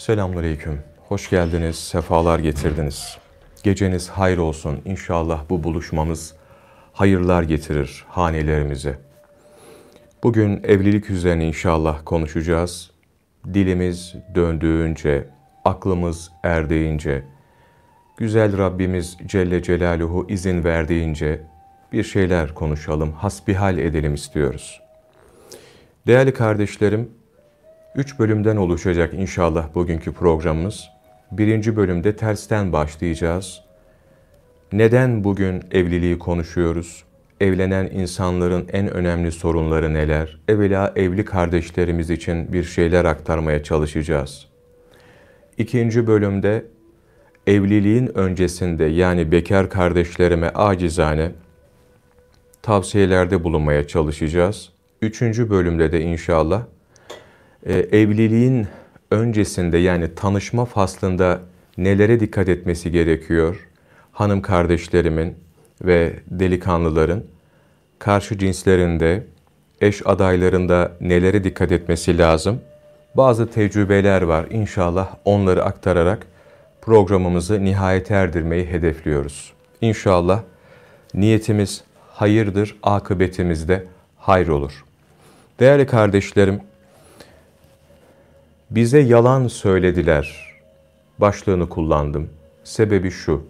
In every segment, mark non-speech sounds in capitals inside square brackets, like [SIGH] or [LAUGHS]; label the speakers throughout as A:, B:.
A: Selamünaleyküm. Hoş geldiniz, sefalar getirdiniz. Geceniz hayır olsun. İnşallah bu buluşmamız hayırlar getirir hanelerimize. Bugün evlilik üzerine inşallah konuşacağız. Dilimiz döndüğünce, aklımız erdiğince, güzel Rabbimiz Celle Celaluhu izin verdiğince bir şeyler konuşalım, hasbihal edelim istiyoruz. Değerli kardeşlerim, üç bölümden oluşacak inşallah bugünkü programımız. Birinci bölümde tersten başlayacağız. Neden bugün evliliği konuşuyoruz? Evlenen insanların en önemli sorunları neler? Evvela evli kardeşlerimiz için bir şeyler aktarmaya çalışacağız. İkinci bölümde evliliğin öncesinde yani bekar kardeşlerime acizane tavsiyelerde bulunmaya çalışacağız. Üçüncü bölümde de inşallah e, evliliğin öncesinde yani tanışma faslında nelere dikkat etmesi gerekiyor? Hanım kardeşlerimin ve delikanlıların karşı cinslerinde, eş adaylarında nelere dikkat etmesi lazım? Bazı tecrübeler var. İnşallah onları aktararak programımızı nihayet erdirmeyi hedefliyoruz. İnşallah niyetimiz hayırdır, akıbetimiz de hayır olur. Değerli kardeşlerim, bize yalan söylediler başlığını kullandım. Sebebi şu,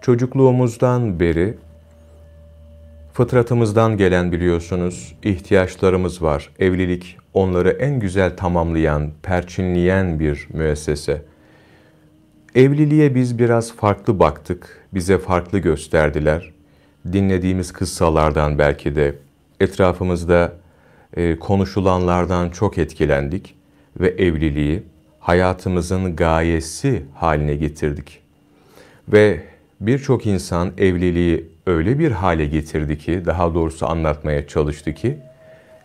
A: çocukluğumuzdan beri fıtratımızdan gelen biliyorsunuz ihtiyaçlarımız var. Evlilik onları en güzel tamamlayan, perçinleyen bir müessese. Evliliğe biz biraz farklı baktık, bize farklı gösterdiler. Dinlediğimiz kıssalardan belki de etrafımızda e, konuşulanlardan çok etkilendik ve evliliği hayatımızın gayesi haline getirdik. Ve birçok insan evliliği öyle bir hale getirdi ki, daha doğrusu anlatmaya çalıştı ki,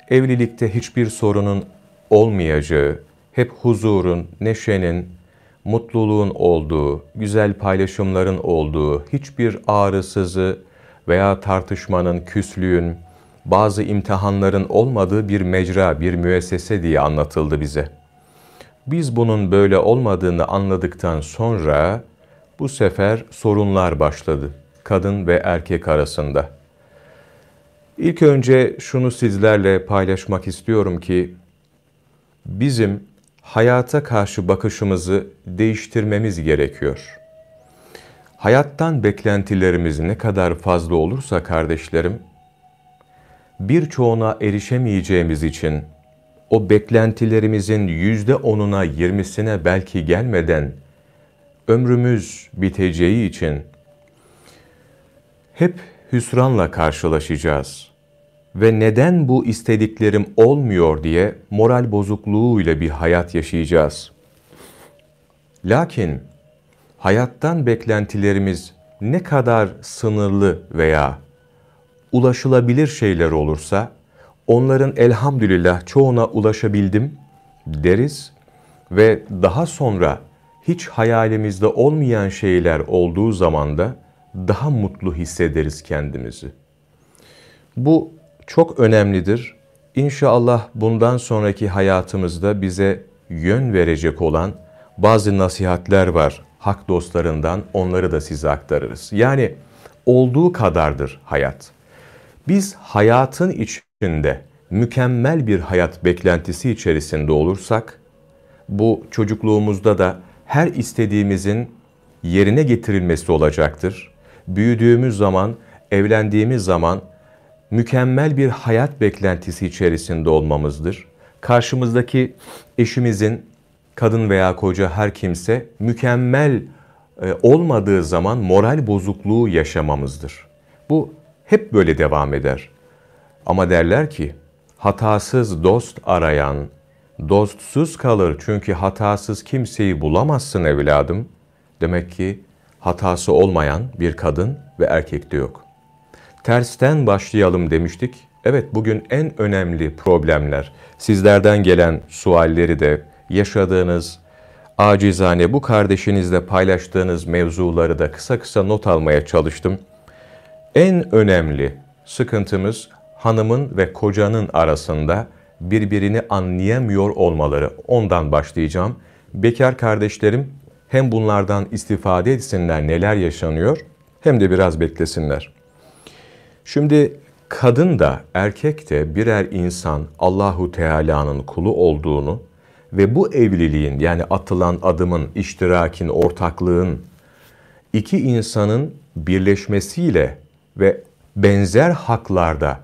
A: evlilikte hiçbir sorunun olmayacağı, hep huzurun, neşenin, mutluluğun olduğu, güzel paylaşımların olduğu, hiçbir ağrısızı veya tartışmanın, küslüğün, bazı imtihanların olmadığı bir mecra, bir müessese diye anlatıldı bize. Biz bunun böyle olmadığını anladıktan sonra bu sefer sorunlar başladı kadın ve erkek arasında. İlk önce şunu sizlerle paylaşmak istiyorum ki bizim hayata karşı bakışımızı değiştirmemiz gerekiyor. Hayattan beklentilerimiz ne kadar fazla olursa kardeşlerim, birçoğuna erişemeyeceğimiz için o beklentilerimizin yüzde onuna yirmisine belki gelmeden ömrümüz biteceği için hep hüsranla karşılaşacağız. Ve neden bu istediklerim olmuyor diye moral bozukluğuyla bir hayat yaşayacağız. Lakin hayattan beklentilerimiz ne kadar sınırlı veya ulaşılabilir şeyler olursa onların elhamdülillah çoğuna ulaşabildim deriz ve daha sonra hiç hayalimizde olmayan şeyler olduğu zaman da daha mutlu hissederiz kendimizi. Bu çok önemlidir. İnşallah bundan sonraki hayatımızda bize yön verecek olan bazı nasihatler var hak dostlarından onları da size aktarırız. Yani olduğu kadardır hayat. Biz hayatın içinde mükemmel bir hayat beklentisi içerisinde olursak, bu çocukluğumuzda da her istediğimizin yerine getirilmesi olacaktır. Büyüdüğümüz zaman, evlendiğimiz zaman mükemmel bir hayat beklentisi içerisinde olmamızdır. Karşımızdaki eşimizin, kadın veya koca her kimse mükemmel e, olmadığı zaman moral bozukluğu yaşamamızdır. Bu hep böyle devam eder. Ama derler ki hatasız dost arayan dostsuz kalır çünkü hatasız kimseyi bulamazsın evladım. Demek ki hatası olmayan bir kadın ve erkek de yok. Tersten başlayalım demiştik. Evet bugün en önemli problemler, sizlerden gelen sualleri de yaşadığınız, acizane bu kardeşinizle paylaştığınız mevzuları da kısa kısa not almaya çalıştım. En önemli sıkıntımız hanımın ve kocanın arasında birbirini anlayamıyor olmaları. Ondan başlayacağım. bekar kardeşlerim hem bunlardan istifade etsinler neler yaşanıyor hem de biraz beklesinler. Şimdi kadın da erkek de birer insan Allahu Teala'nın kulu olduğunu ve bu evliliğin yani atılan adımın, iştirakin, ortaklığın iki insanın birleşmesiyle ve benzer haklarda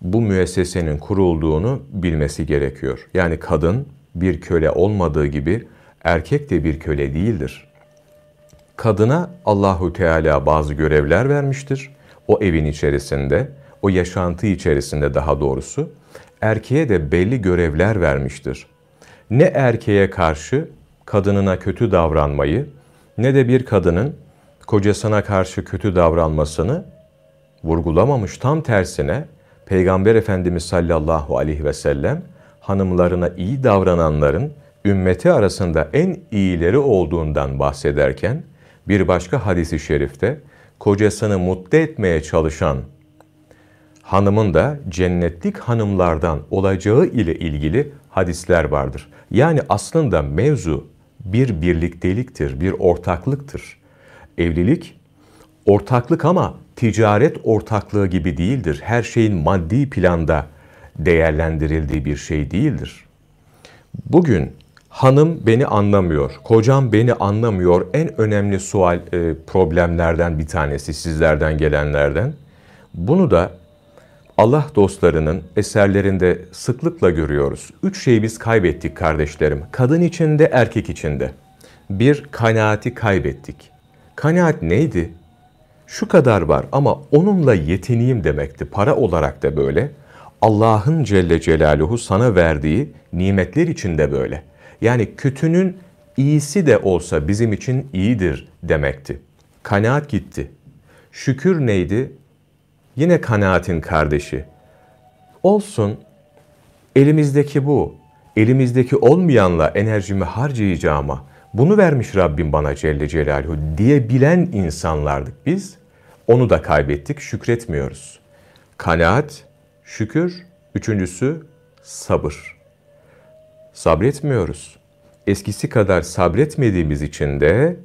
A: bu müessesenin kurulduğunu bilmesi gerekiyor. Yani kadın bir köle olmadığı gibi erkek de bir köle değildir. Kadına Allahu Teala bazı görevler vermiştir. O evin içerisinde, o yaşantı içerisinde daha doğrusu erkeğe de belli görevler vermiştir. Ne erkeğe karşı kadınına kötü davranmayı ne de bir kadının kocasına karşı kötü davranmasını vurgulamamış. Tam tersine Peygamber Efendimiz sallallahu aleyhi ve sellem hanımlarına iyi davrananların ümmeti arasında en iyileri olduğundan bahsederken bir başka hadisi şerifte kocasını mutlu etmeye çalışan hanımın da cennetlik hanımlardan olacağı ile ilgili hadisler vardır. Yani aslında mevzu bir birlikteliktir, bir ortaklıktır. Evlilik ortaklık ama ticaret ortaklığı gibi değildir. Her şeyin maddi planda değerlendirildiği bir şey değildir. Bugün hanım beni anlamıyor, kocam beni anlamıyor en önemli sual e, problemlerden bir tanesi sizlerden gelenlerden. Bunu da Allah dostlarının eserlerinde sıklıkla görüyoruz. Üç şeyi biz kaybettik kardeşlerim. Kadın içinde, erkek içinde. Bir, kanaati kaybettik. Kanaat neydi? Şu kadar var ama onunla yetineyim demekti. Para olarak da böyle. Allah'ın Celle Celaluhu sana verdiği nimetler içinde böyle. Yani kötünün iyisi de olsa bizim için iyidir demekti. Kanaat gitti. Şükür neydi? Yine kanaatin kardeşi. Olsun, elimizdeki bu. Elimizdeki olmayanla enerjimi harcayacağıma, bunu vermiş Rabbim bana Celle Celaluhu diyebilen insanlardık biz. Onu da kaybettik, şükretmiyoruz. Kanaat, şükür, üçüncüsü sabır. Sabretmiyoruz. Eskisi kadar sabretmediğimiz için de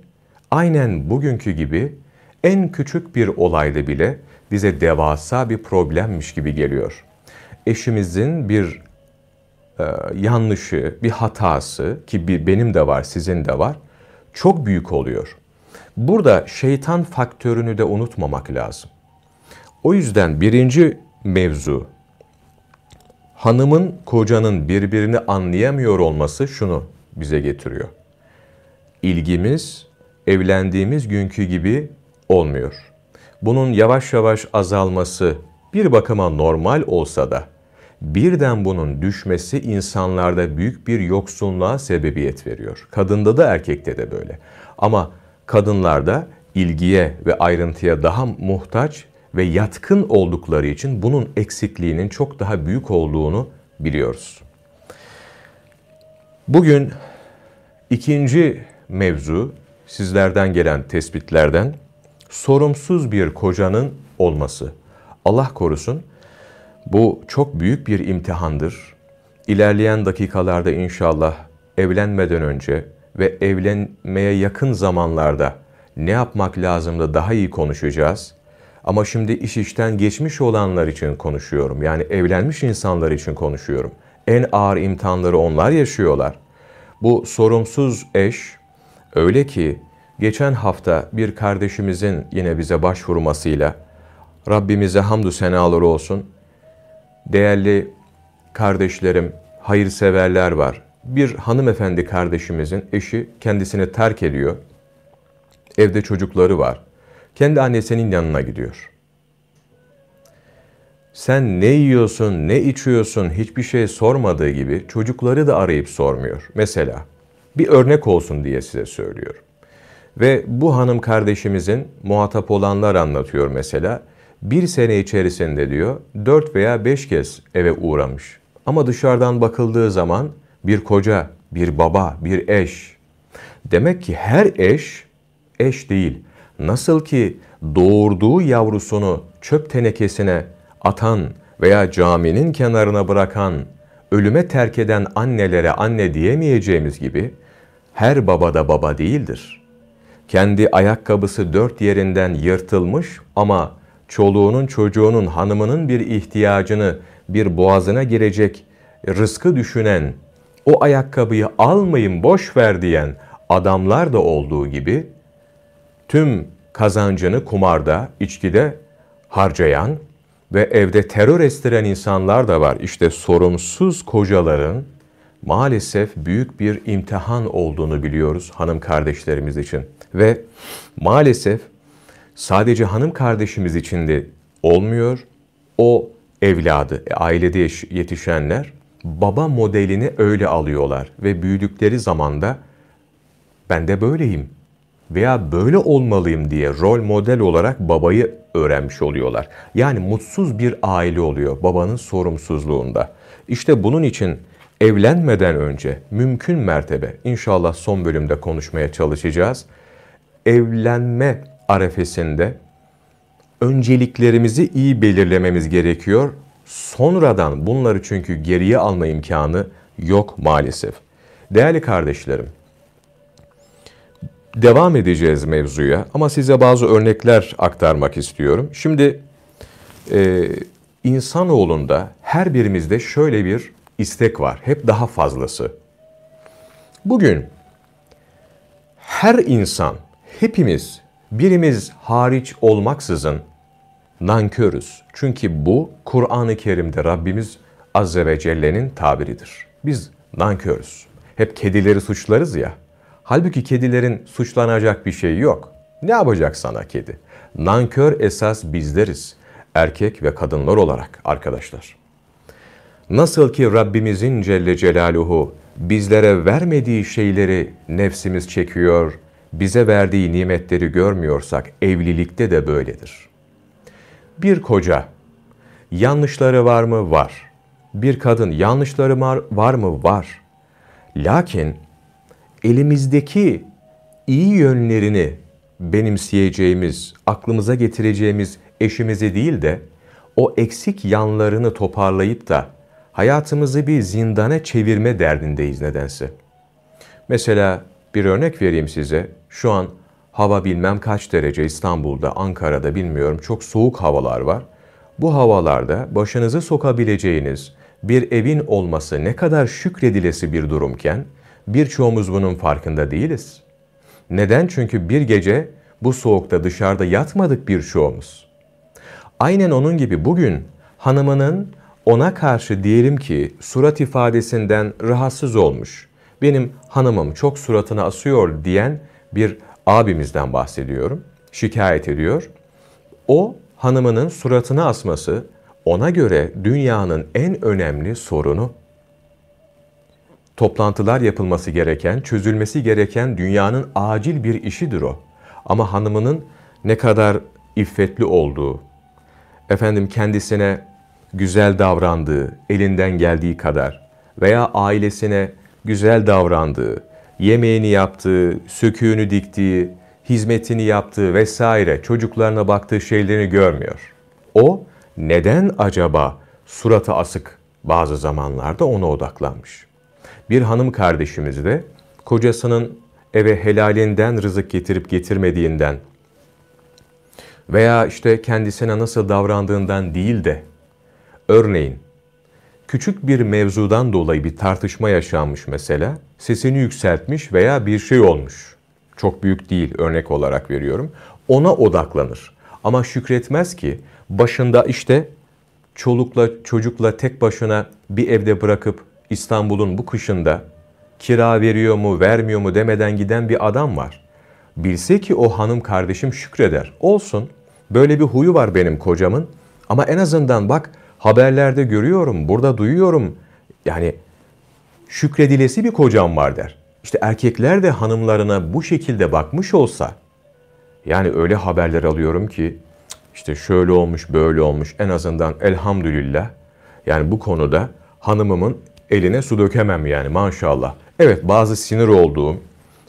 A: aynen bugünkü gibi en küçük bir olayda bile bize devasa bir problemmiş gibi geliyor. Eşimizin bir e, yanlışı, bir hatası ki bir benim de var, sizin de var, çok büyük oluyor. Burada şeytan faktörünü de unutmamak lazım. O yüzden birinci mevzu hanımın kocanın birbirini anlayamıyor olması şunu bize getiriyor. İlgimiz evlendiğimiz günkü gibi olmuyor. Bunun yavaş yavaş azalması bir bakıma normal olsa da birden bunun düşmesi insanlarda büyük bir yoksunluğa sebebiyet veriyor. Kadında da erkekte de böyle. Ama kadınlarda ilgiye ve ayrıntıya daha muhtaç ve yatkın oldukları için bunun eksikliğinin çok daha büyük olduğunu biliyoruz. Bugün ikinci mevzu sizlerden gelen tespitlerden sorumsuz bir kocanın olması. Allah korusun bu çok büyük bir imtihandır. İlerleyen dakikalarda inşallah evlenmeden önce ve evlenmeye yakın zamanlarda ne yapmak lazımdı daha iyi konuşacağız. Ama şimdi iş işten geçmiş olanlar için konuşuyorum. Yani evlenmiş insanlar için konuşuyorum. En ağır imtihanları onlar yaşıyorlar. Bu sorumsuz eş öyle ki geçen hafta bir kardeşimizin yine bize başvurmasıyla Rabbimize hamdü senaları olsun. Değerli kardeşlerim, hayırseverler var. Bir hanımefendi kardeşimizin eşi kendisini terk ediyor. Evde çocukları var kendi annesinin yanına gidiyor. Sen ne yiyorsun, ne içiyorsun hiçbir şey sormadığı gibi çocukları da arayıp sormuyor. Mesela bir örnek olsun diye size söylüyorum. Ve bu hanım kardeşimizin muhatap olanlar anlatıyor mesela. Bir sene içerisinde diyor dört veya beş kez eve uğramış. Ama dışarıdan bakıldığı zaman bir koca, bir baba, bir eş. Demek ki her eş eş değil. Nasıl ki doğurduğu yavrusunu çöp tenekesine atan veya caminin kenarına bırakan, ölüme terk eden annelere anne diyemeyeceğimiz gibi her baba da baba değildir. Kendi ayakkabısı dört yerinden yırtılmış ama çoluğunun, çocuğunun, hanımının bir ihtiyacını, bir boğazına girecek rızkı düşünen, o ayakkabıyı almayın boş ver diyen adamlar da olduğu gibi tüm kazancını kumarda, içkide harcayan ve evde terör estiren insanlar da var. İşte sorumsuz kocaların maalesef büyük bir imtihan olduğunu biliyoruz hanım kardeşlerimiz için. Ve maalesef sadece hanım kardeşimiz için de olmuyor. O evladı, ailede yetişenler baba modelini öyle alıyorlar ve büyüdükleri zamanda ben de böyleyim veya böyle olmalıyım diye rol model olarak babayı öğrenmiş oluyorlar. Yani mutsuz bir aile oluyor babanın sorumsuzluğunda. İşte bunun için evlenmeden önce mümkün mertebe inşallah son bölümde konuşmaya çalışacağız. Evlenme arefesinde önceliklerimizi iyi belirlememiz gerekiyor. Sonradan bunları çünkü geriye alma imkanı yok maalesef. Değerli kardeşlerim, devam edeceğiz mevzuya ama size bazı örnekler aktarmak istiyorum. Şimdi e, insanoğlunda her birimizde şöyle bir istek var. Hep daha fazlası. Bugün her insan, hepimiz, birimiz hariç olmaksızın nankörüz. Çünkü bu Kur'an-ı Kerim'de Rabbimiz Azze ve Celle'nin tabiridir. Biz nankörüz. Hep kedileri suçlarız ya. Halbuki kedilerin suçlanacak bir şey yok. Ne yapacak sana kedi? Nankör esas bizleriz. Erkek ve kadınlar olarak arkadaşlar. Nasıl ki Rabbimizin Celle Celaluhu bizlere vermediği şeyleri nefsimiz çekiyor, bize verdiği nimetleri görmüyorsak evlilikte de böyledir. Bir koca yanlışları var mı? Var. Bir kadın yanlışları var, var mı? Var. Lakin elimizdeki iyi yönlerini benimseyeceğimiz, aklımıza getireceğimiz eşimizi değil de o eksik yanlarını toparlayıp da hayatımızı bir zindana çevirme derdindeyiz nedense. Mesela bir örnek vereyim size. Şu an hava bilmem kaç derece İstanbul'da, Ankara'da bilmiyorum çok soğuk havalar var. Bu havalarda başınızı sokabileceğiniz bir evin olması ne kadar şükredilesi bir durumken birçoğumuz bunun farkında değiliz. Neden? Çünkü bir gece bu soğukta dışarıda yatmadık birçoğumuz. Aynen onun gibi bugün hanımının ona karşı diyelim ki surat ifadesinden rahatsız olmuş. Benim hanımım çok suratını asıyor diyen bir abimizden bahsediyorum. Şikayet ediyor. O hanımının suratını asması ona göre dünyanın en önemli sorunu. Toplantılar yapılması gereken, çözülmesi gereken dünyanın acil bir işidir o. Ama hanımının ne kadar iffetli olduğu, efendim kendisine güzel davrandığı, elinden geldiği kadar veya ailesine güzel davrandığı, yemeğini yaptığı, söküğünü diktiği, hizmetini yaptığı vesaire çocuklarına baktığı şeylerini görmüyor. O neden acaba suratı asık bazı zamanlarda ona odaklanmış. Bir hanım kardeşimiz de kocasının eve helalinden rızık getirip getirmediğinden veya işte kendisine nasıl davrandığından değil de örneğin küçük bir mevzudan dolayı bir tartışma yaşanmış mesela, sesini yükseltmiş veya bir şey olmuş. Çok büyük değil örnek olarak veriyorum. Ona odaklanır. Ama şükretmez ki başında işte çolukla çocukla tek başına bir evde bırakıp İstanbul'un bu kışında kira veriyor mu vermiyor mu demeden giden bir adam var. Bilse ki o hanım kardeşim şükreder. Olsun böyle bir huyu var benim kocamın ama en azından bak haberlerde görüyorum, burada duyuyorum. Yani şükredilesi bir kocam var der. İşte erkekler de hanımlarına bu şekilde bakmış olsa, yani öyle haberler alıyorum ki, işte şöyle olmuş, böyle olmuş, en azından elhamdülillah, yani bu konuda hanımımın eline su dökemem yani maşallah. Evet bazı sinir olduğum,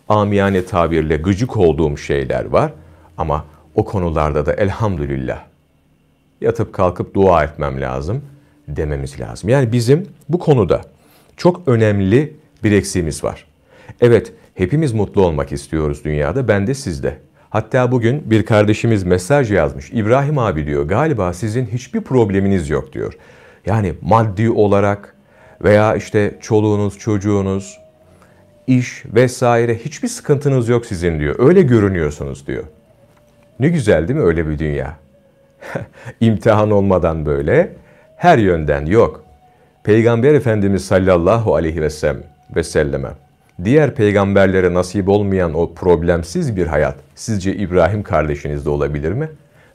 A: amiyane tabirle gıcık olduğum şeyler var ama o konularda da elhamdülillah yatıp kalkıp dua etmem lazım dememiz lazım. Yani bizim bu konuda çok önemli bir eksiğimiz var. Evet, Hepimiz mutlu olmak istiyoruz dünyada, ben de sizde. Hatta bugün bir kardeşimiz mesaj yazmış. İbrahim abi diyor galiba sizin hiçbir probleminiz yok diyor. Yani maddi olarak veya işte çoluğunuz, çocuğunuz, iş vesaire hiçbir sıkıntınız yok sizin diyor. Öyle görünüyorsunuz diyor. Ne güzel değil mi öyle bir dünya? [LAUGHS] İmtihan olmadan böyle her yönden yok. Peygamber Efendimiz sallallahu aleyhi ve sellem ve selleme diğer peygamberlere nasip olmayan o problemsiz bir hayat sizce İbrahim kardeşinizde olabilir mi?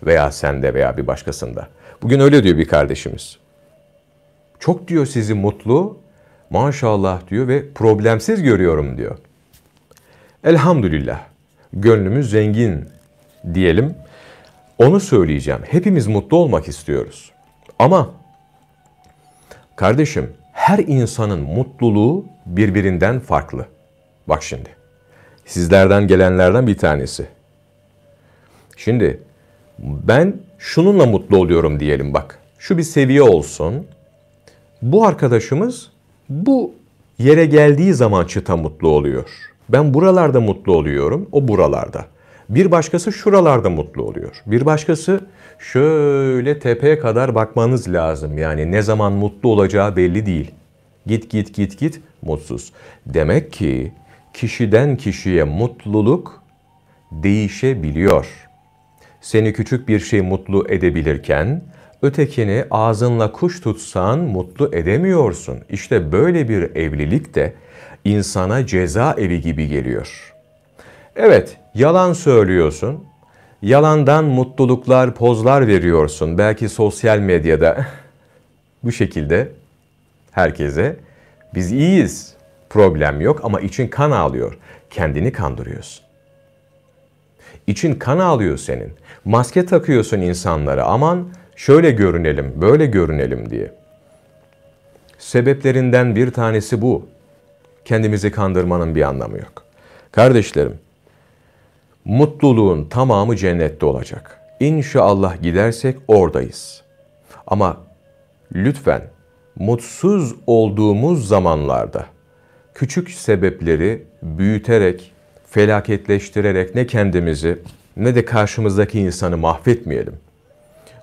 A: Veya sende veya bir başkasında. Bugün öyle diyor bir kardeşimiz. Çok diyor sizi mutlu, maşallah diyor ve problemsiz görüyorum diyor. Elhamdülillah. Gönlümüz zengin diyelim. Onu söyleyeceğim. Hepimiz mutlu olmak istiyoruz. Ama kardeşim her insanın mutluluğu birbirinden farklı. Bak şimdi. Sizlerden gelenlerden bir tanesi. Şimdi ben şununla mutlu oluyorum diyelim bak. Şu bir seviye olsun. Bu arkadaşımız bu yere geldiği zaman çıta mutlu oluyor. Ben buralarda mutlu oluyorum, o buralarda. Bir başkası şuralarda mutlu oluyor. Bir başkası şöyle tepeye kadar bakmanız lazım. Yani ne zaman mutlu olacağı belli değil. Git git git git mutsuz. Demek ki kişiden kişiye mutluluk değişebiliyor. Seni küçük bir şey mutlu edebilirken ötekini ağzınla kuş tutsan mutlu edemiyorsun. İşte böyle bir evlilik de insana ceza evi gibi geliyor. Evet, yalan söylüyorsun. Yalandan mutluluklar, pozlar veriyorsun. Belki sosyal medyada [LAUGHS] bu şekilde herkese biz iyiyiz, problem yok ama için kan ağlıyor. Kendini kandırıyorsun. İçin kan ağlıyor senin. Maske takıyorsun insanlara. Aman şöyle görünelim, böyle görünelim diye. Sebeplerinden bir tanesi bu. Kendimizi kandırmanın bir anlamı yok. Kardeşlerim, mutluluğun tamamı cennette olacak. İnşallah gidersek oradayız. Ama lütfen mutsuz olduğumuz zamanlarda küçük sebepleri büyüterek, felaketleştirerek ne kendimizi ne de karşımızdaki insanı mahvetmeyelim.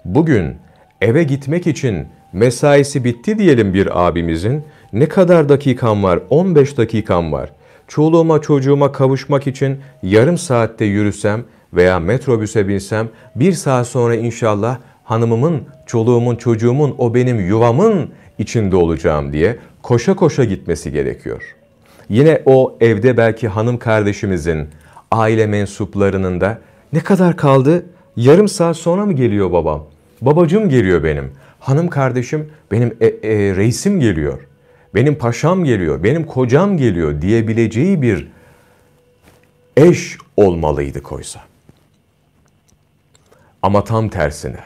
A: Bugün eve gitmek için mesaisi bitti diyelim bir abimizin. Ne kadar dakikam var? 15 dakikam var. Çoluğuma çocuğuma kavuşmak için yarım saatte yürüsem veya metrobüse binsem bir saat sonra inşallah hanımımın, çoluğumun, çocuğumun, o benim yuvamın içinde olacağım diye koşa koşa gitmesi gerekiyor. Yine o evde belki hanım kardeşimizin, aile mensuplarının da ne kadar kaldı? Yarım saat sonra mı geliyor babam? Babacım geliyor benim. Hanım kardeşim benim e, e, reisim geliyor. Benim paşam geliyor. Benim kocam geliyor diyebileceği bir eş olmalıydı koysa. Ama tam tersine.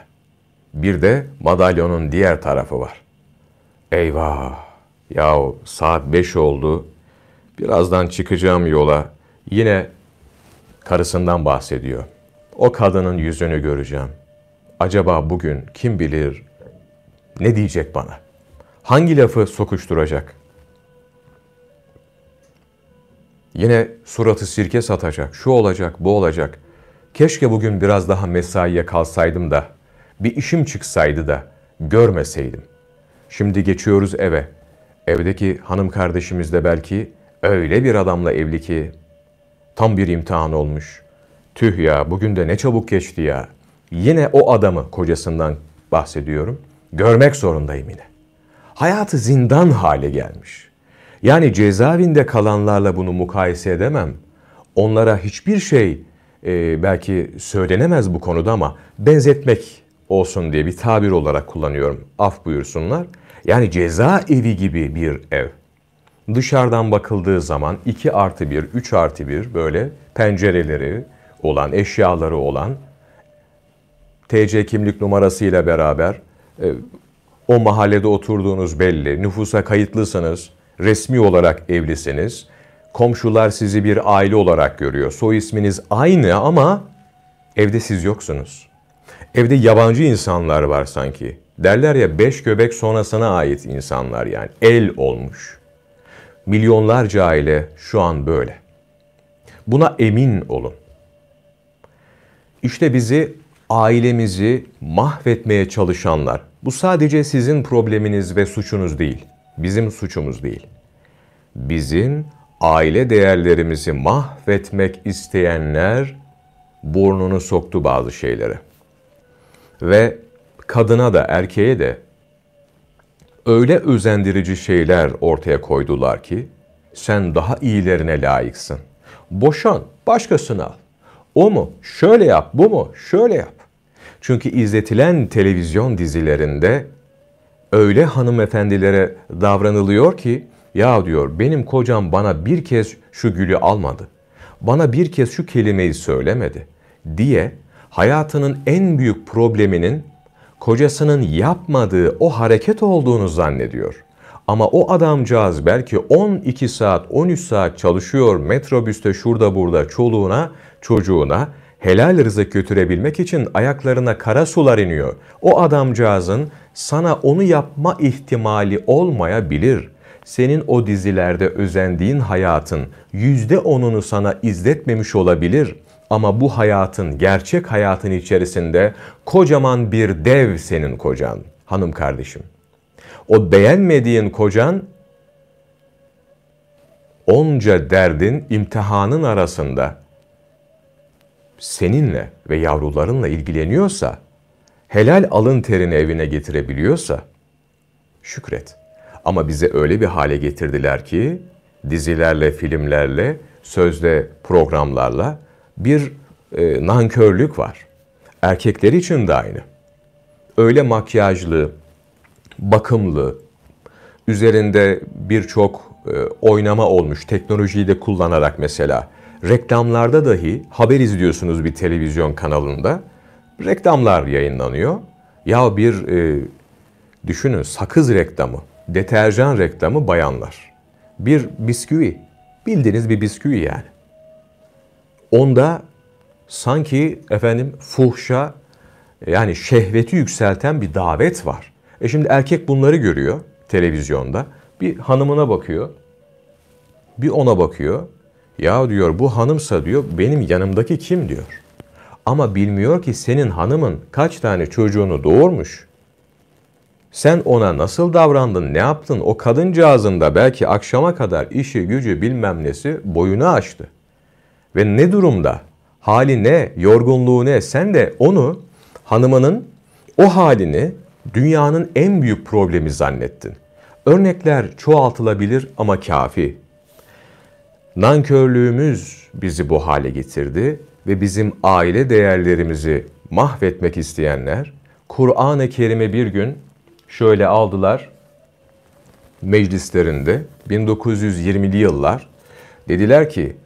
A: Bir de madalyonun diğer tarafı var. Eyvah! Yahu saat beş oldu. Birazdan çıkacağım yola. Yine karısından bahsediyor. O kadının yüzünü göreceğim. Acaba bugün kim bilir ne diyecek bana? Hangi lafı sokuşturacak? Yine suratı sirke satacak, şu olacak, bu olacak. Keşke bugün biraz daha mesaiye kalsaydım da, bir işim çıksaydı da görmeseydim. Şimdi geçiyoruz eve. Evdeki hanım kardeşimiz de belki öyle bir adamla evli ki tam bir imtihan olmuş. Tüh ya bugün de ne çabuk geçti ya. Yine o adamı kocasından bahsediyorum. Görmek zorundayım yine. Hayatı zindan hale gelmiş. Yani cezaevinde kalanlarla bunu mukayese edemem. Onlara hiçbir şey e, belki söylenemez bu konuda ama benzetmek olsun diye bir tabir olarak kullanıyorum. Af buyursunlar. Yani cezaevi gibi bir ev. Dışarıdan bakıldığı zaman 2 artı 1, 3 artı 1 böyle pencereleri olan, eşyaları olan TC kimlik numarasıyla beraber e, o mahallede oturduğunuz belli, nüfusa kayıtlısınız, resmi olarak evlisiniz, komşular sizi bir aile olarak görüyor, soy isminiz aynı ama evde siz yoksunuz. Evde yabancı insanlar var sanki. Derler ya beş göbek sonrasına ait insanlar yani el olmuş. Milyonlarca aile şu an böyle. Buna emin olun. İşte bizi, ailemizi mahvetmeye çalışanlar, bu sadece sizin probleminiz ve suçunuz değil. Bizim suçumuz değil. Bizim aile değerlerimizi mahvetmek isteyenler burnunu soktu bazı şeylere. Ve kadına da erkeğe de öyle özendirici şeyler ortaya koydular ki sen daha iyilerine layıksın. Boşan, başkasını al. O mu? Şöyle yap, bu mu? Şöyle yap. Çünkü izletilen televizyon dizilerinde öyle hanımefendilere davranılıyor ki ya diyor benim kocam bana bir kez şu gülü almadı. Bana bir kez şu kelimeyi söylemedi diye hayatının en büyük probleminin kocasının yapmadığı o hareket olduğunu zannediyor. Ama o adamcağız belki 12 saat, 13 saat çalışıyor metrobüste şurada burada çoluğuna, çocuğuna helal rızık götürebilmek için ayaklarına kara sular iniyor. O adamcağızın sana onu yapma ihtimali olmayabilir. Senin o dizilerde özendiğin hayatın yüzde onunu sana izletmemiş olabilir. Ama bu hayatın, gerçek hayatın içerisinde kocaman bir dev senin kocan, hanım kardeşim. O beğenmediğin kocan onca derdin, imtihanın arasında seninle ve yavrularınla ilgileniyorsa, helal alın terini evine getirebiliyorsa şükret. Ama bize öyle bir hale getirdiler ki dizilerle, filmlerle, sözde programlarla bir e, nankörlük var. Erkekler için de aynı. Öyle makyajlı, bakımlı, üzerinde birçok e, oynama olmuş teknolojiyi de kullanarak mesela reklamlarda dahi haber izliyorsunuz bir televizyon kanalında reklamlar yayınlanıyor. Ya bir e, düşünün sakız reklamı, deterjan reklamı bayanlar. Bir bisküvi, bildiğiniz bir bisküvi yani. Onda sanki efendim fuhşa yani şehveti yükselten bir davet var. E şimdi erkek bunları görüyor televizyonda. Bir hanımına bakıyor. Bir ona bakıyor. Ya diyor bu hanımsa diyor benim yanımdaki kim diyor. Ama bilmiyor ki senin hanımın kaç tane çocuğunu doğurmuş. Sen ona nasıl davrandın, ne yaptın? O kadıncağızın da belki akşama kadar işi gücü bilmem nesi boyunu açtı. Ve ne durumda? Hali ne? Yorgunluğu ne? Sen de onu hanımının o halini dünyanın en büyük problemi zannettin. Örnekler çoğaltılabilir ama kafi. Nankörlüğümüz bizi bu hale getirdi ve bizim aile değerlerimizi mahvetmek isteyenler Kur'an-ı Kerim'i bir gün şöyle aldılar meclislerinde 1920'li yıllar dediler ki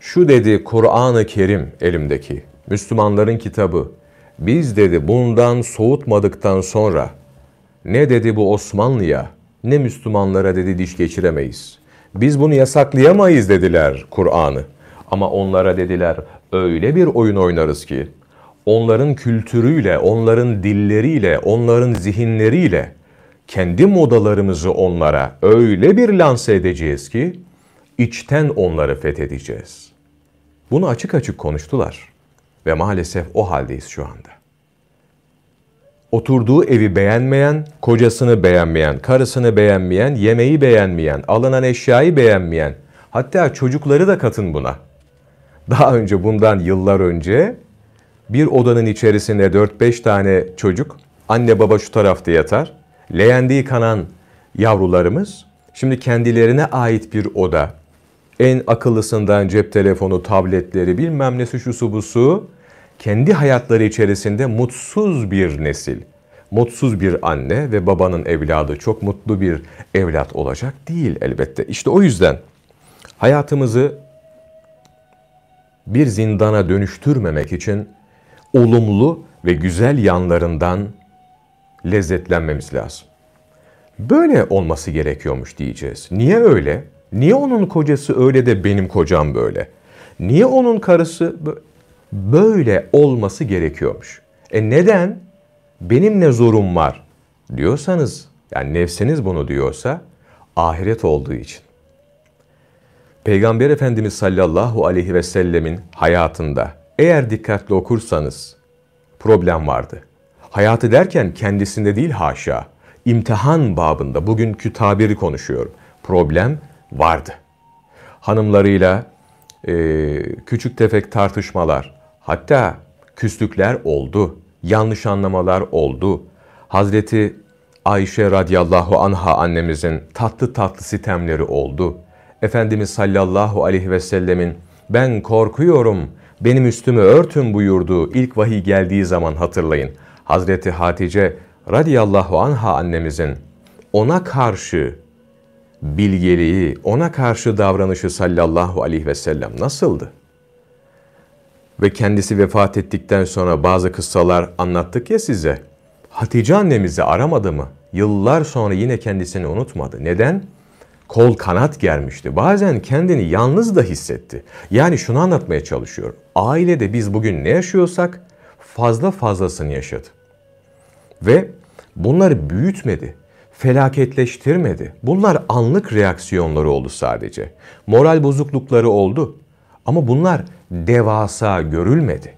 A: şu dedi Kur'an-ı Kerim elimdeki Müslümanların kitabı biz dedi bundan soğutmadıktan sonra ne dedi bu Osmanlı'ya ne Müslümanlara dedi diş geçiremeyiz. Biz bunu yasaklayamayız dediler Kur'an'ı. Ama onlara dediler öyle bir oyun oynarız ki onların kültürüyle, onların dilleriyle, onların zihinleriyle kendi modalarımızı onlara öyle bir lanse edeceğiz ki içten onları fethedeceğiz. Bunu açık açık konuştular ve maalesef o haldeyiz şu anda. Oturduğu evi beğenmeyen, kocasını beğenmeyen, karısını beğenmeyen, yemeği beğenmeyen, alınan eşyayı beğenmeyen, hatta çocukları da katın buna. Daha önce bundan yıllar önce bir odanın içerisinde 4-5 tane çocuk, anne baba şu tarafta yatar, leğendiği kanan yavrularımız, şimdi kendilerine ait bir oda, en akıllısından cep telefonu, tabletleri, bilmem nesi şu su bu su, kendi hayatları içerisinde mutsuz bir nesil, mutsuz bir anne ve babanın evladı çok mutlu bir evlat olacak değil elbette. İşte o yüzden hayatımızı bir zindana dönüştürmemek için olumlu ve güzel yanlarından lezzetlenmemiz lazım. Böyle olması gerekiyormuş diyeceğiz. Niye öyle? Niye onun kocası öyle de benim kocam böyle? Niye onun karısı böyle olması gerekiyormuş? E neden? Benim ne zorum var diyorsanız, yani nefsiniz bunu diyorsa ahiret olduğu için. Peygamber Efendimiz sallallahu aleyhi ve sellemin hayatında eğer dikkatli okursanız problem vardı. Hayatı derken kendisinde değil haşa, imtihan babında bugünkü tabiri konuşuyorum. Problem vardı. Hanımlarıyla e, küçük tefek tartışmalar, hatta küslükler oldu, yanlış anlamalar oldu. Hazreti Ayşe radıyallahu anha annemizin tatlı tatlı sitemleri oldu. Efendimiz sallallahu aleyhi ve sellemin ben korkuyorum, benim üstümü örtün buyurduğu ilk vahiy geldiği zaman hatırlayın. Hazreti Hatice radıyallahu anha annemizin ona karşı bilgeliği, ona karşı davranışı sallallahu aleyhi ve sellem nasıldı? Ve kendisi vefat ettikten sonra bazı kıssalar anlattık ya size. Hatice annemizi aramadı mı? Yıllar sonra yine kendisini unutmadı. Neden? Kol kanat germişti. Bazen kendini yalnız da hissetti. Yani şunu anlatmaya çalışıyorum. Ailede biz bugün ne yaşıyorsak fazla fazlasını yaşadı. Ve bunları büyütmedi, felaketleştirmedi. Bunlar anlık reaksiyonları oldu sadece. Moral bozuklukları oldu. Ama bunlar devasa görülmedi.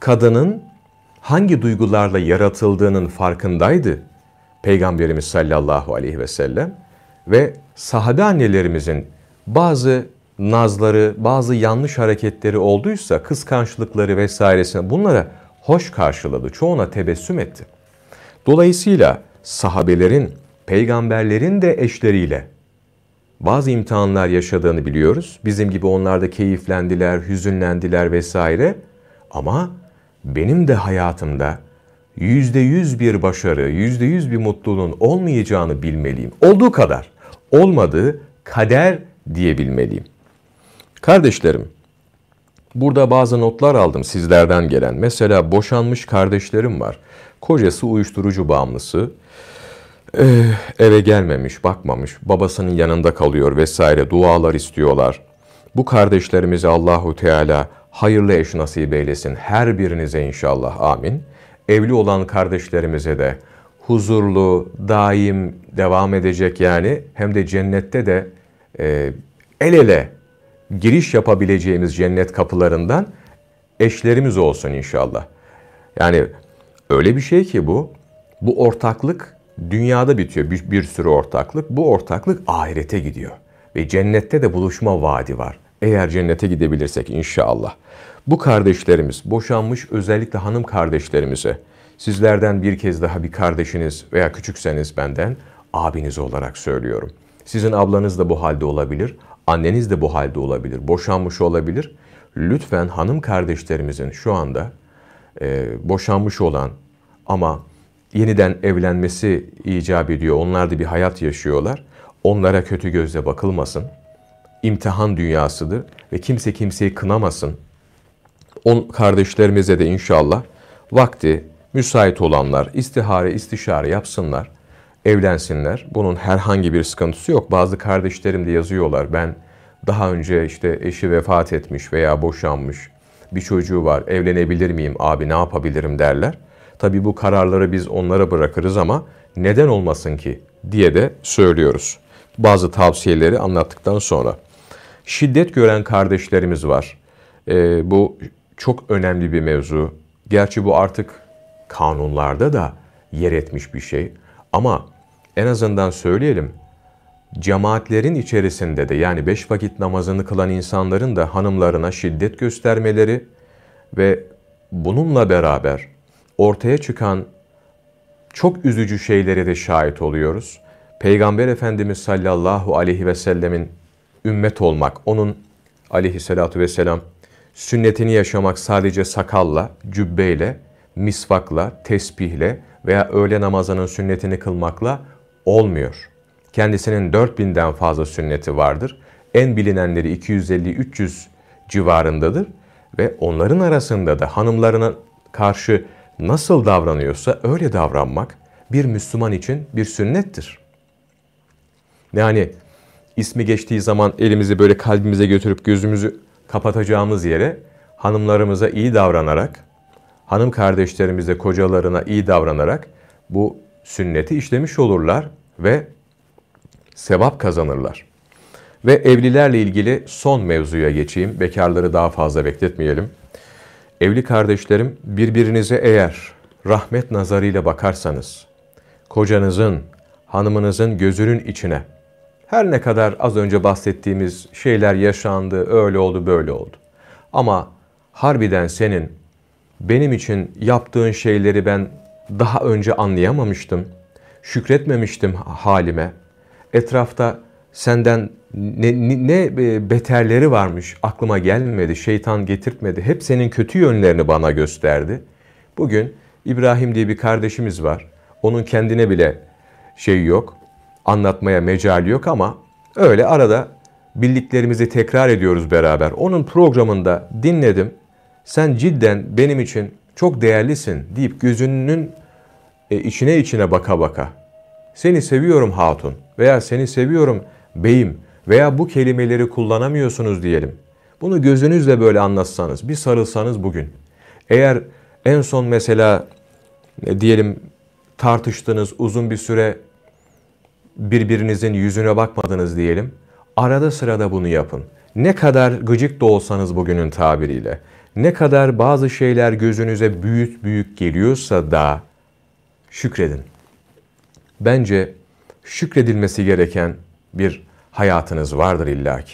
A: Kadının hangi duygularla yaratıldığının farkındaydı Peygamberimiz sallallahu aleyhi ve sellem ve sahabe annelerimizin bazı nazları, bazı yanlış hareketleri olduysa kıskançlıkları vesairesine bunlara hoş karşıladı. Çoğuna tebessüm etti. Dolayısıyla sahabelerin, peygamberlerin de eşleriyle bazı imtihanlar yaşadığını biliyoruz. Bizim gibi onlar da keyiflendiler, hüzünlendiler vesaire. Ama benim de hayatımda yüzde yüz bir başarı, yüzde yüz bir mutluluğun olmayacağını bilmeliyim. Olduğu kadar. Olmadığı kader diyebilmeliyim. Kardeşlerim, burada bazı notlar aldım sizlerden gelen. Mesela boşanmış kardeşlerim var. Kocası uyuşturucu bağımlısı. Ee, eve gelmemiş, bakmamış, babasının yanında kalıyor vesaire dualar istiyorlar. Bu kardeşlerimize Allahu Teala hayırlı eş nasip eylesin her birinize inşallah amin. Evli olan kardeşlerimize de huzurlu, daim devam edecek yani hem de cennette de e, el ele giriş yapabileceğimiz cennet kapılarından eşlerimiz olsun inşallah. Yani öyle bir şey ki bu, bu ortaklık dünyada bitiyor bir, bir sürü ortaklık. Bu ortaklık ahirete gidiyor. Ve cennette de buluşma vaadi var. Eğer cennete gidebilirsek inşallah. Bu kardeşlerimiz, boşanmış özellikle hanım kardeşlerimize, sizlerden bir kez daha bir kardeşiniz veya küçükseniz benden abiniz olarak söylüyorum. Sizin ablanız da bu halde olabilir, anneniz de bu halde olabilir, boşanmış olabilir. Lütfen hanım kardeşlerimizin şu anda e, boşanmış olan ama yeniden evlenmesi icap ediyor. Onlar da bir hayat yaşıyorlar. Onlara kötü gözle bakılmasın. İmtihan dünyasıdır ve kimse kimseyi kınamasın. On kardeşlerimize de inşallah vakti müsait olanlar istihare, istişare yapsınlar, evlensinler. Bunun herhangi bir sıkıntısı yok. Bazı kardeşlerim de yazıyorlar. Ben daha önce işte eşi vefat etmiş veya boşanmış bir çocuğu var. Evlenebilir miyim abi ne yapabilirim derler. Tabi bu kararları biz onlara bırakırız ama neden olmasın ki diye de söylüyoruz. Bazı tavsiyeleri anlattıktan sonra. Şiddet gören kardeşlerimiz var. Ee, bu çok önemli bir mevzu. Gerçi bu artık kanunlarda da yer etmiş bir şey. Ama en azından söyleyelim, cemaatlerin içerisinde de yani beş vakit namazını kılan insanların da hanımlarına şiddet göstermeleri ve bununla beraber ortaya çıkan çok üzücü şeylere de şahit oluyoruz. Peygamber Efendimiz sallallahu aleyhi ve sellemin ümmet olmak, onun aleyhissalatu vesselam sünnetini yaşamak sadece sakalla, cübbeyle, misvakla, tesbihle veya öğle namazının sünnetini kılmakla olmuyor. Kendisinin 4000'den fazla sünneti vardır. En bilinenleri 250-300 civarındadır ve onların arasında da hanımlarına karşı nasıl davranıyorsa öyle davranmak bir Müslüman için bir sünnettir. Yani ismi geçtiği zaman elimizi böyle kalbimize götürüp gözümüzü kapatacağımız yere hanımlarımıza iyi davranarak, hanım kardeşlerimize, kocalarına iyi davranarak bu sünneti işlemiş olurlar ve sevap kazanırlar. Ve evlilerle ilgili son mevzuya geçeyim. Bekarları daha fazla bekletmeyelim. Evli kardeşlerim birbirinize eğer rahmet nazarıyla bakarsanız, kocanızın, hanımınızın gözünün içine, her ne kadar az önce bahsettiğimiz şeyler yaşandı, öyle oldu, böyle oldu. Ama harbiden senin benim için yaptığın şeyleri ben daha önce anlayamamıştım, şükretmemiştim halime. Etrafta senden ne, ne e, beterleri varmış aklıma gelmedi, şeytan getirtmedi. Hep senin kötü yönlerini bana gösterdi. Bugün İbrahim diye bir kardeşimiz var. Onun kendine bile şey yok, anlatmaya mecal yok ama öyle arada bildiklerimizi tekrar ediyoruz beraber. Onun programında dinledim. Sen cidden benim için çok değerlisin deyip gözünün e, içine içine baka baka. Seni seviyorum hatun veya seni seviyorum beyim veya bu kelimeleri kullanamıyorsunuz diyelim. Bunu gözünüzle böyle anlatsanız, bir sarılsanız bugün. Eğer en son mesela e, diyelim tartıştınız, uzun bir süre birbirinizin yüzüne bakmadınız diyelim. Arada sırada bunu yapın. Ne kadar gıcık da olsanız bugünün tabiriyle, ne kadar bazı şeyler gözünüze büyük büyük geliyorsa da şükredin. Bence şükredilmesi gereken bir hayatınız vardır illaki.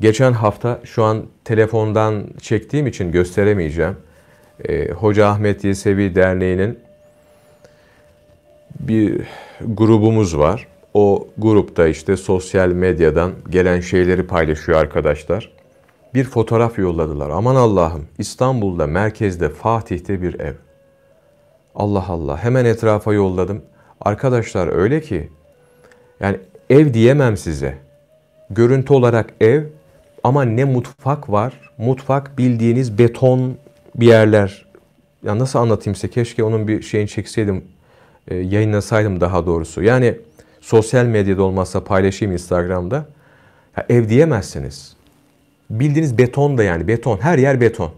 A: Geçen hafta şu an telefondan çektiğim için gösteremeyeceğim. Ee, Hoca Ahmet Yesevi Derneği'nin bir grubumuz var. O grupta işte sosyal medyadan gelen şeyleri paylaşıyor arkadaşlar. Bir fotoğraf yolladılar. Aman Allah'ım İstanbul'da, merkezde, Fatih'te bir ev. Allah Allah hemen etrafa yolladım. Arkadaşlar öyle ki yani ev diyemem size. Görüntü olarak ev ama ne mutfak var. Mutfak bildiğiniz beton bir yerler. Ya nasıl anlatayım size? Keşke onun bir şeyini çekseydim, e, yayınlasaydım daha doğrusu. Yani sosyal medyada olmazsa paylaşayım Instagram'da. Ya ev diyemezsiniz. Bildiğiniz beton da yani beton. Her yer beton.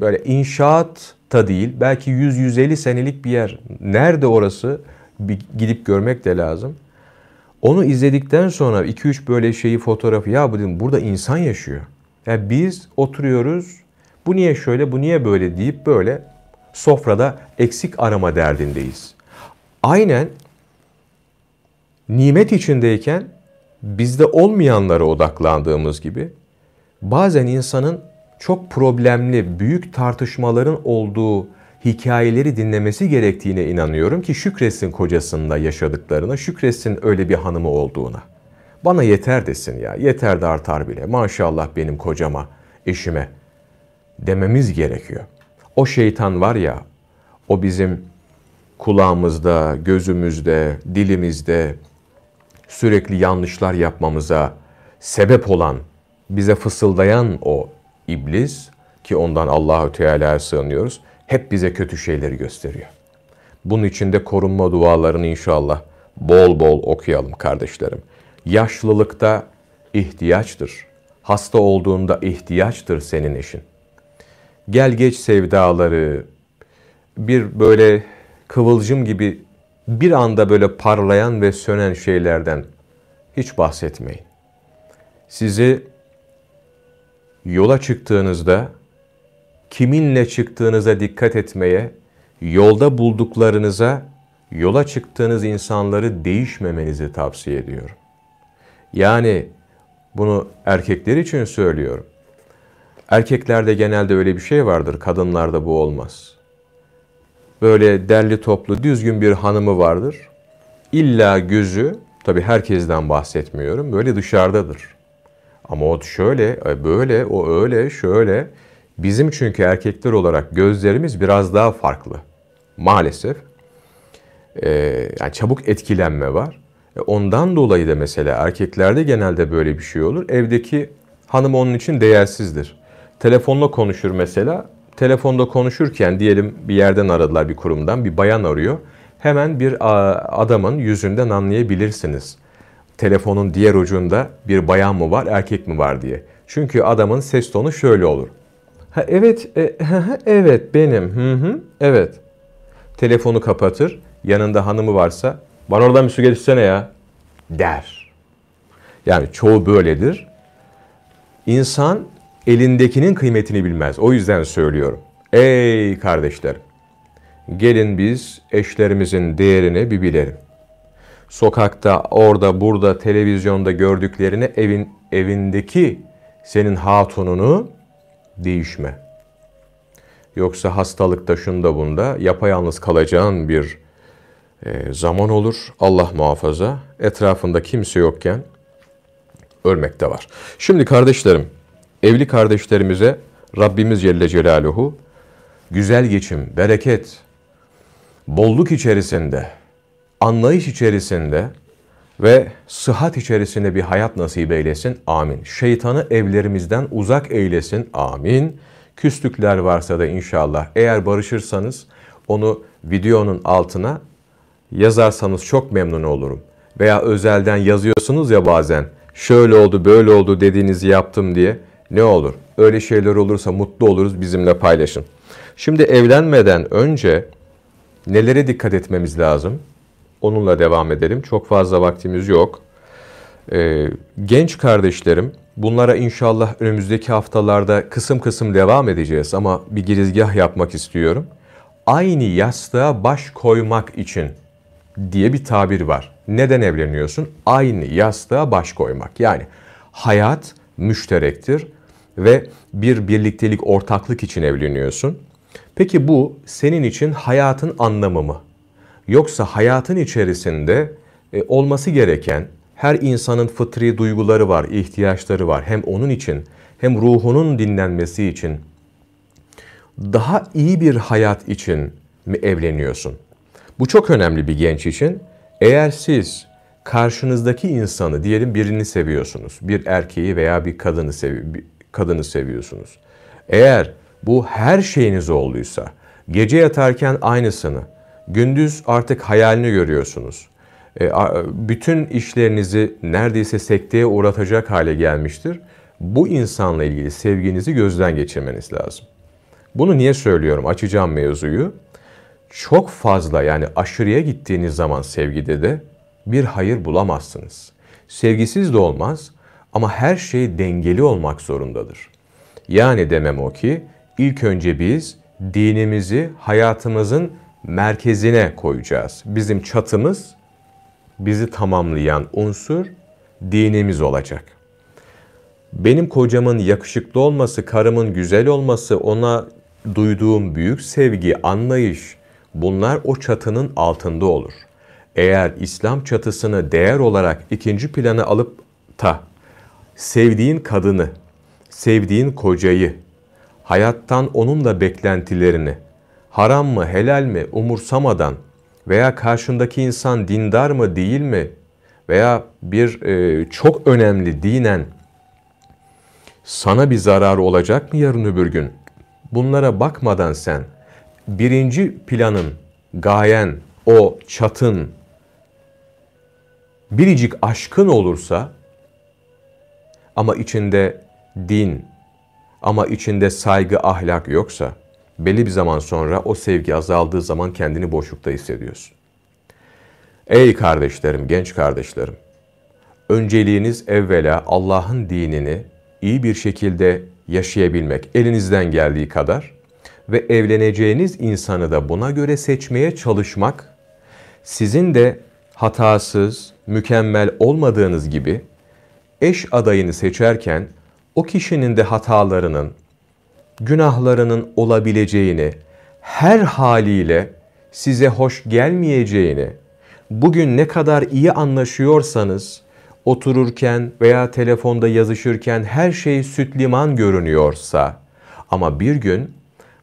A: Böyle inşaat da değil. Belki 100-150 senelik bir yer. Nerede orası? Bir gidip görmek de lazım. Onu izledikten sonra 2-3 böyle şeyi fotoğrafı ya dedim burada insan yaşıyor. Yani biz oturuyoruz bu niye şöyle bu niye böyle deyip böyle sofrada eksik arama derdindeyiz. Aynen nimet içindeyken bizde olmayanlara odaklandığımız gibi bazen insanın çok problemli, büyük tartışmaların olduğu hikayeleri dinlemesi gerektiğine inanıyorum ki şükretsin kocasında yaşadıklarına, şükretsin öyle bir hanımı olduğuna. Bana yeter desin ya, yeter de artar bile. Maşallah benim kocama, eşime dememiz gerekiyor. O şeytan var ya, o bizim kulağımızda, gözümüzde, dilimizde sürekli yanlışlar yapmamıza sebep olan, bize fısıldayan o iblis ki ondan Allahü Teala'ya sığınıyoruz hep bize kötü şeyleri gösteriyor. Bunun için de korunma dualarını inşallah bol bol okuyalım kardeşlerim. Yaşlılıkta ihtiyaçtır. Hasta olduğunda ihtiyaçtır senin eşin. Gel geç sevdaları, bir böyle kıvılcım gibi bir anda böyle parlayan ve sönen şeylerden hiç bahsetmeyin. Sizi yola çıktığınızda kiminle çıktığınıza dikkat etmeye, yolda bulduklarınıza, yola çıktığınız insanları değişmemenizi tavsiye ediyorum. Yani bunu erkekler için söylüyorum. Erkeklerde genelde öyle bir şey vardır, kadınlarda bu olmaz. Böyle derli toplu, düzgün bir hanımı vardır. İlla gözü, tabi herkesten bahsetmiyorum, böyle dışarıdadır. Ama o şöyle, böyle, o öyle, şöyle. Bizim çünkü erkekler olarak gözlerimiz biraz daha farklı. Maalesef. Ee, yani çabuk etkilenme var. E ondan dolayı da mesela erkeklerde genelde böyle bir şey olur. Evdeki hanım onun için değersizdir. Telefonla konuşur mesela. Telefonda konuşurken diyelim bir yerden aradılar bir kurumdan bir bayan arıyor. Hemen bir adamın yüzünden anlayabilirsiniz. Telefonun diğer ucunda bir bayan mı var erkek mi var diye. Çünkü adamın ses tonu şöyle olur. Ha, evet, e, evet benim. Hı hı, evet. Telefonu kapatır. Yanında hanımı varsa bana oradan bir su getirsene ya der. Yani çoğu böyledir. İnsan elindekinin kıymetini bilmez. O yüzden söylüyorum. Ey kardeşlerim! Gelin biz eşlerimizin değerini bir bilelim. Sokakta, orada, burada, televizyonda gördüklerini evin evindeki senin hatununu değişme. Yoksa hastalıkta şunda bunda yapayalnız kalacağın bir e, zaman olur. Allah muhafaza. Etrafında kimse yokken ölmek de var. Şimdi kardeşlerim, evli kardeşlerimize Rabbimiz Celle Celaluhu güzel geçim, bereket, bolluk içerisinde, anlayış içerisinde ve sıhhat içerisinde bir hayat nasip eylesin. Amin. Şeytanı evlerimizden uzak eylesin. Amin. Küslükler varsa da inşallah eğer barışırsanız onu videonun altına yazarsanız çok memnun olurum. Veya özelden yazıyorsunuz ya bazen şöyle oldu böyle oldu dediğinizi yaptım diye ne olur? Öyle şeyler olursa mutlu oluruz bizimle paylaşın. Şimdi evlenmeden önce nelere dikkat etmemiz lazım? Onunla devam edelim. Çok fazla vaktimiz yok. Ee, genç kardeşlerim, bunlara inşallah önümüzdeki haftalarda kısım kısım devam edeceğiz ama bir girizgah yapmak istiyorum. Aynı yastığa baş koymak için diye bir tabir var. Neden evleniyorsun? Aynı yastığa baş koymak. Yani hayat müşterektir ve bir birliktelik, ortaklık için evleniyorsun. Peki bu senin için hayatın anlamı mı? Yoksa hayatın içerisinde e, olması gereken her insanın fıtri duyguları var, ihtiyaçları var. Hem onun için hem ruhunun dinlenmesi için daha iyi bir hayat için mi evleniyorsun? Bu çok önemli bir genç için. Eğer siz karşınızdaki insanı diyelim birini seviyorsunuz. Bir erkeği veya bir kadını sevi bir kadını seviyorsunuz. Eğer bu her şeyiniz olduysa, gece yatarken aynısını, gündüz artık hayalini görüyorsunuz. E, bütün işlerinizi neredeyse sekteye uğratacak hale gelmiştir. Bu insanla ilgili sevginizi gözden geçirmeniz lazım. Bunu niye söylüyorum? Açacağım mevzuyu. Çok fazla yani aşırıya gittiğiniz zaman sevgide de bir hayır bulamazsınız. Sevgisiz de olmaz ama her şey dengeli olmak zorundadır. Yani demem o ki ilk önce biz dinimizi hayatımızın merkezine koyacağız. Bizim çatımız bizi tamamlayan unsur dinimiz olacak. Benim kocamın yakışıklı olması, karımın güzel olması, ona duyduğum büyük sevgi, anlayış bunlar o çatının altında olur. Eğer İslam çatısını değer olarak ikinci plana alıp ta sevdiğin kadını, sevdiğin kocayı, hayattan onunla beklentilerini, haram mı helal mi umursamadan veya karşındaki insan dindar mı değil mi veya bir e, çok önemli dinen sana bir zarar olacak mı yarın öbür gün? Bunlara bakmadan sen birinci planın, gayen, o çatın, biricik aşkın olursa ama içinde din, ama içinde saygı, ahlak yoksa belli bir zaman sonra o sevgi azaldığı zaman kendini boşlukta hissediyorsun. Ey kardeşlerim, genç kardeşlerim, önceliğiniz evvela Allah'ın dinini iyi bir şekilde yaşayabilmek elinizden geldiği kadar ve evleneceğiniz insanı da buna göre seçmeye çalışmak sizin de hatasız, mükemmel olmadığınız gibi eş adayını seçerken o kişinin de hatalarının, günahlarının olabileceğini, her haliyle size hoş gelmeyeceğini, bugün ne kadar iyi anlaşıyorsanız, otururken veya telefonda yazışırken her şey süt liman görünüyorsa, ama bir gün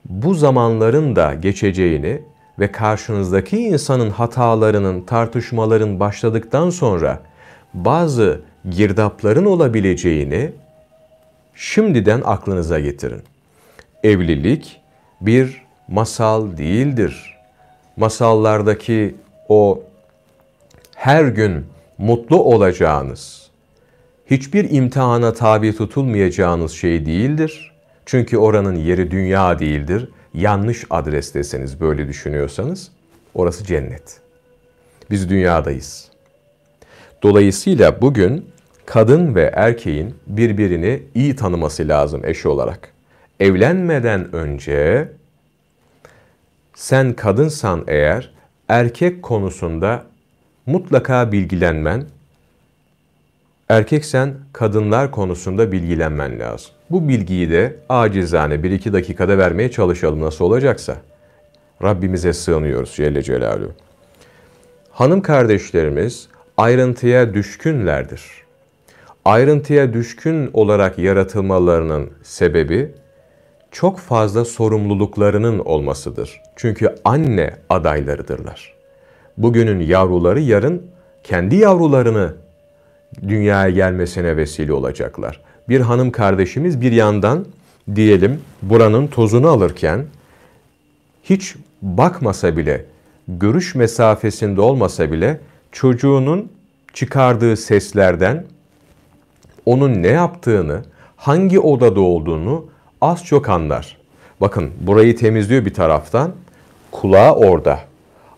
A: bu zamanların da geçeceğini ve karşınızdaki insanın hatalarının, tartışmaların başladıktan sonra bazı girdapların olabileceğini şimdiden aklınıza getirin. Evlilik bir masal değildir. Masallardaki o her gün mutlu olacağınız, hiçbir imtihana tabi tutulmayacağınız şey değildir. Çünkü oranın yeri dünya değildir. Yanlış adrestesiniz böyle düşünüyorsanız orası cennet. Biz dünyadayız. Dolayısıyla bugün kadın ve erkeğin birbirini iyi tanıması lazım eşi olarak. Evlenmeden önce sen kadınsan eğer erkek konusunda mutlaka bilgilenmen, erkeksen kadınlar konusunda bilgilenmen lazım. Bu bilgiyi de acizane 1-2 dakikada vermeye çalışalım nasıl olacaksa. Rabbimize sığınıyoruz Celle Celaluhu. Hanım kardeşlerimiz ayrıntıya düşkünlerdir. Ayrıntıya düşkün olarak yaratılmalarının sebebi çok fazla sorumluluklarının olmasıdır. Çünkü anne adaylarıdırlar. Bugünün yavruları yarın kendi yavrularını dünyaya gelmesine vesile olacaklar. Bir hanım kardeşimiz bir yandan diyelim buranın tozunu alırken hiç bakmasa bile, görüş mesafesinde olmasa bile çocuğunun çıkardığı seslerden onun ne yaptığını, hangi odada olduğunu az çok anlar. Bakın burayı temizliyor bir taraftan, kulağı orada.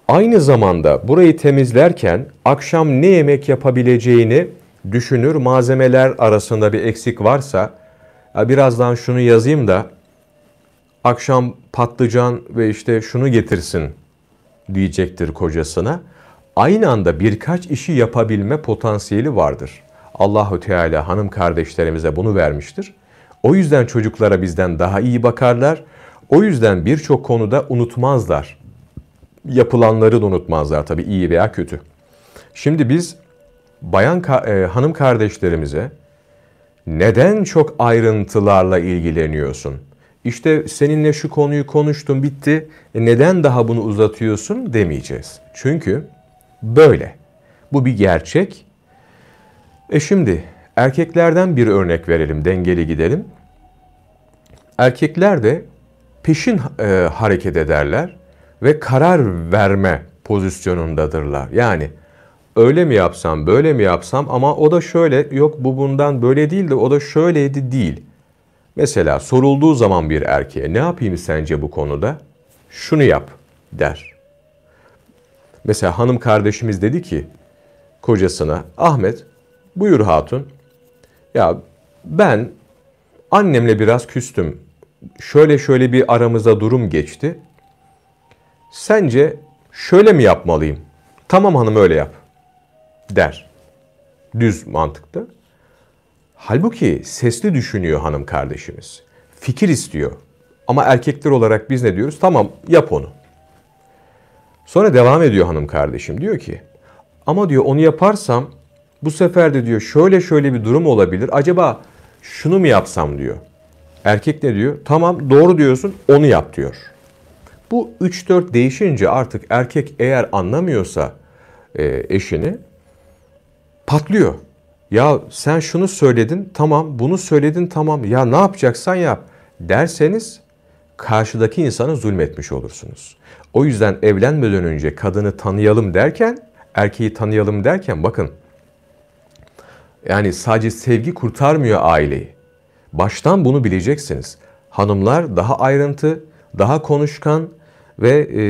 A: Aynı zamanda burayı temizlerken akşam ne yemek yapabileceğini düşünür. Malzemeler arasında bir eksik varsa birazdan şunu yazayım da akşam patlıcan ve işte şunu getirsin diyecektir kocasına. Aynı anda birkaç işi yapabilme potansiyeli vardır. Allahu Teala hanım kardeşlerimize bunu vermiştir. O yüzden çocuklara bizden daha iyi bakarlar. O yüzden birçok konuda unutmazlar. Yapılanları da unutmazlar tabii iyi veya kötü. Şimdi biz bayan e, hanım kardeşlerimize neden çok ayrıntılarla ilgileniyorsun? İşte seninle şu konuyu konuştum bitti. E neden daha bunu uzatıyorsun demeyeceğiz. Çünkü böyle. Bu bir gerçek. E şimdi erkeklerden bir örnek verelim, dengeli gidelim. Erkekler de peşin e, hareket ederler ve karar verme pozisyonundadırlar. Yani öyle mi yapsam, böyle mi yapsam ama o da şöyle, yok bu bundan böyle değil de o da şöyleydi değil. Mesela sorulduğu zaman bir erkeğe ne yapayım sence bu konuda? Şunu yap der. Mesela hanım kardeşimiz dedi ki kocasına Ahmet buyur hatun ya ben annemle biraz küstüm. Şöyle şöyle bir aramızda durum geçti. Sence şöyle mi yapmalıyım? Tamam hanım öyle yap der. Düz mantıkta. Halbuki sesli düşünüyor hanım kardeşimiz. Fikir istiyor. Ama erkekler olarak biz ne diyoruz? Tamam yap onu. Sonra devam ediyor hanım kardeşim. Diyor ki ama diyor onu yaparsam bu sefer de diyor şöyle şöyle bir durum olabilir. Acaba şunu mu yapsam diyor. Erkek ne diyor? Tamam doğru diyorsun onu yap diyor. Bu 3-4 değişince artık erkek eğer anlamıyorsa e, eşini patlıyor. Ya sen şunu söyledin tamam, bunu söyledin tamam. Ya ne yapacaksan yap derseniz karşıdaki insana zulmetmiş olursunuz. O yüzden evlenmeden önce kadını tanıyalım derken, erkeği tanıyalım derken bakın yani sadece sevgi kurtarmıyor aileyi. Baştan bunu bileceksiniz. Hanımlar daha ayrıntı, daha konuşkan ve e,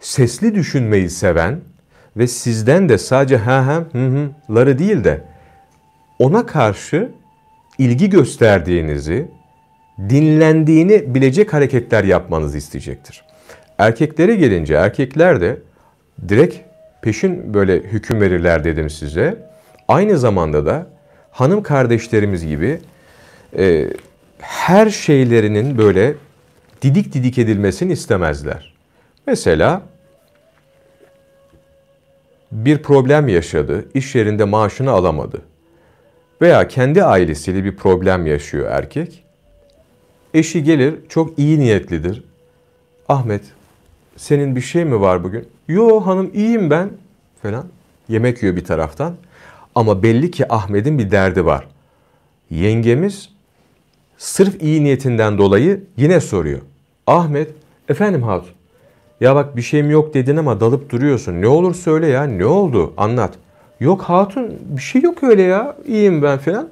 A: sesli düşünmeyi seven ve sizden de sadece ha ha hı hı'ları değil de ona karşı ilgi gösterdiğinizi, dinlendiğini bilecek hareketler yapmanızı isteyecektir. Erkeklere gelince erkekler de direkt peşin böyle hüküm verirler dedim size. Aynı zamanda da hanım kardeşlerimiz gibi e, her şeylerinin böyle didik didik edilmesini istemezler. Mesela bir problem yaşadı, iş yerinde maaşını alamadı. Veya kendi ailesiyle bir problem yaşıyor erkek. Eşi gelir, çok iyi niyetlidir. Ahmet, senin bir şey mi var bugün? Yo hanım iyiyim ben falan. Yemek yiyor bir taraftan. Ama belli ki Ahmet'in bir derdi var. Yengemiz sırf iyi niyetinden dolayı yine soruyor. Ahmet, efendim hatun. Ya bak bir şeyim yok dedin ama dalıp duruyorsun. Ne olur söyle ya. Ne oldu? Anlat. Yok hatun bir şey yok öyle ya. İyiyim ben falan.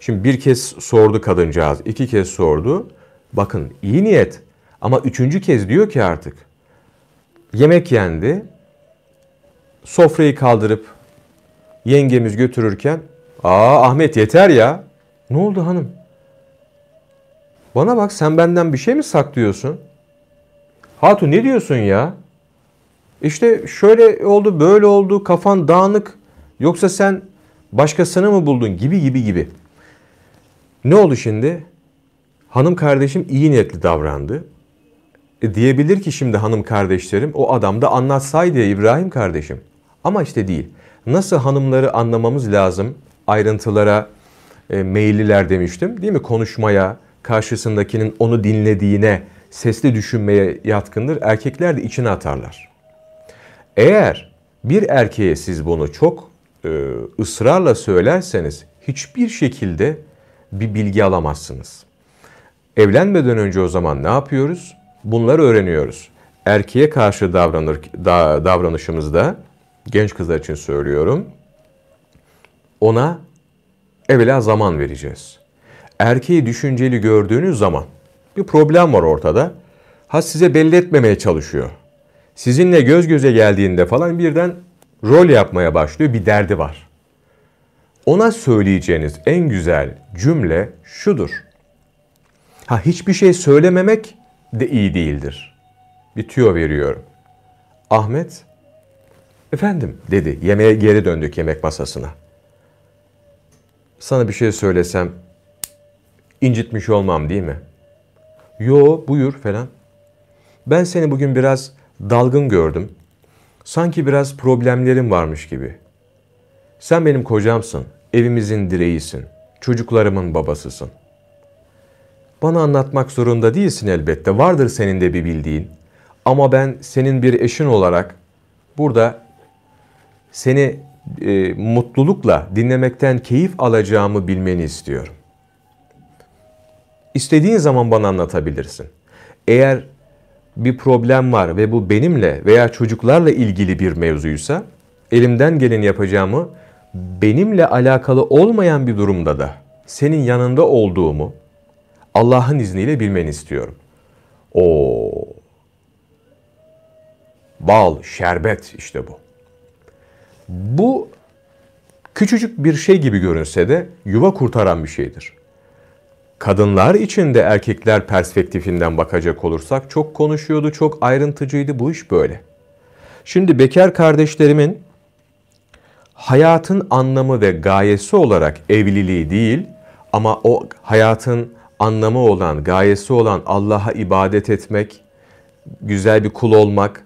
A: Şimdi bir kez sordu kadıncağız. iki kez sordu. Bakın iyi niyet. Ama üçüncü kez diyor ki artık. Yemek yendi. Sofrayı kaldırıp yengemiz götürürken Aa Ahmet yeter ya. Ne oldu hanım? Bana bak sen benden bir şey mi saklıyorsun? Hatun ne diyorsun ya? İşte şöyle oldu böyle oldu kafan dağınık. Yoksa sen başkasını mı buldun gibi gibi gibi. Ne oldu şimdi? Hanım kardeşim iyi niyetli davrandı. E diyebilir ki şimdi hanım kardeşlerim o adam da anlatsaydı ya İbrahim kardeşim. Ama işte değil. Nasıl hanımları anlamamız lazım? Ayrıntılara e, meyilliler demiştim değil mi? Konuşmaya, karşısındakinin onu dinlediğine, sesli düşünmeye yatkındır. Erkekler de içine atarlar. Eğer bir erkeğe siz bunu çok e, ısrarla söylerseniz hiçbir şekilde bir bilgi alamazsınız. Evlenmeden önce o zaman ne yapıyoruz? Bunları öğreniyoruz. Erkeğe karşı davranır, da, davranışımızda, genç kızlar için söylüyorum, ona evvela zaman vereceğiz. Erkeği düşünceli gördüğünüz zaman bir problem var ortada. Ha size belli etmemeye çalışıyor. Sizinle göz göze geldiğinde falan birden rol yapmaya başlıyor. Bir derdi var. Ona söyleyeceğiniz en güzel cümle şudur. Ha hiçbir şey söylememek de iyi değildir. Bir tüyo veriyorum. Ahmet, efendim dedi. Yemeğe geri döndük yemek masasına. Sana bir şey söylesem incitmiş olmam değil mi? Yo buyur falan. Ben seni bugün biraz dalgın gördüm. Sanki biraz problemlerim varmış gibi. Sen benim kocamsın, evimizin direğisin, çocuklarımın babasısın. Bana anlatmak zorunda değilsin elbette, vardır senin de bir bildiğin. Ama ben senin bir eşin olarak burada seni e, mutlulukla dinlemekten keyif alacağımı bilmeni istiyorum. İstediğin zaman bana anlatabilirsin. Eğer bir problem var ve bu benimle veya çocuklarla ilgili bir mevzuysa elimden geleni yapacağımı benimle alakalı olmayan bir durumda da senin yanında olduğumu Allah'ın izniyle bilmeni istiyorum. O bal, şerbet işte bu. Bu küçücük bir şey gibi görünse de yuva kurtaran bir şeydir. Kadınlar için de erkekler perspektifinden bakacak olursak çok konuşuyordu, çok ayrıntıcıydı bu iş böyle. Şimdi bekar kardeşlerimin hayatın anlamı ve gayesi olarak evliliği değil ama o hayatın anlamı olan, gayesi olan Allah'a ibadet etmek, güzel bir kul olmak,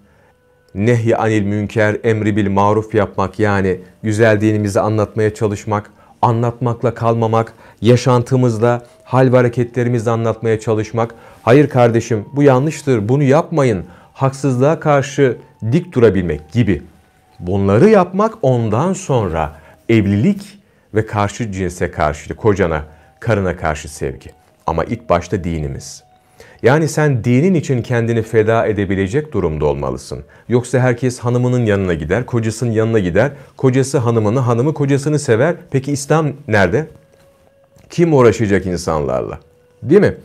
A: nehy anil münker, emri bil maruf yapmak yani güzel dinimizi anlatmaya çalışmak, anlatmakla kalmamak, yaşantımızda hal ve hareketlerimizle anlatmaya çalışmak. Hayır kardeşim bu yanlıştır, bunu yapmayın, haksızlığa karşı dik durabilmek gibi. Bunları yapmak ondan sonra evlilik ve karşı cinse karşı, kocana, karına karşı sevgi. Ama ilk başta dinimiz. Yani sen dinin için kendini feda edebilecek durumda olmalısın. Yoksa herkes hanımının yanına gider, kocasının yanına gider. Kocası hanımını, hanımı kocasını sever. Peki İslam nerede? Kim uğraşacak insanlarla? Değil mi?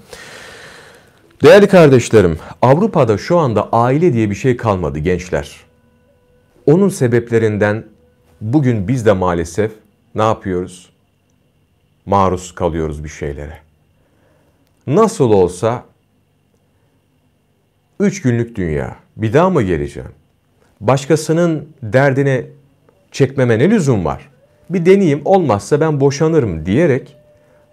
A: Değerli kardeşlerim, Avrupa'da şu anda aile diye bir şey kalmadı gençler. Onun sebeplerinden bugün biz de maalesef ne yapıyoruz? Maruz kalıyoruz bir şeylere. Nasıl olsa üç günlük dünya. Bir daha mı geleceğim? Başkasının derdine çekmeme ne lüzum var? Bir deneyeyim olmazsa ben boşanırım diyerek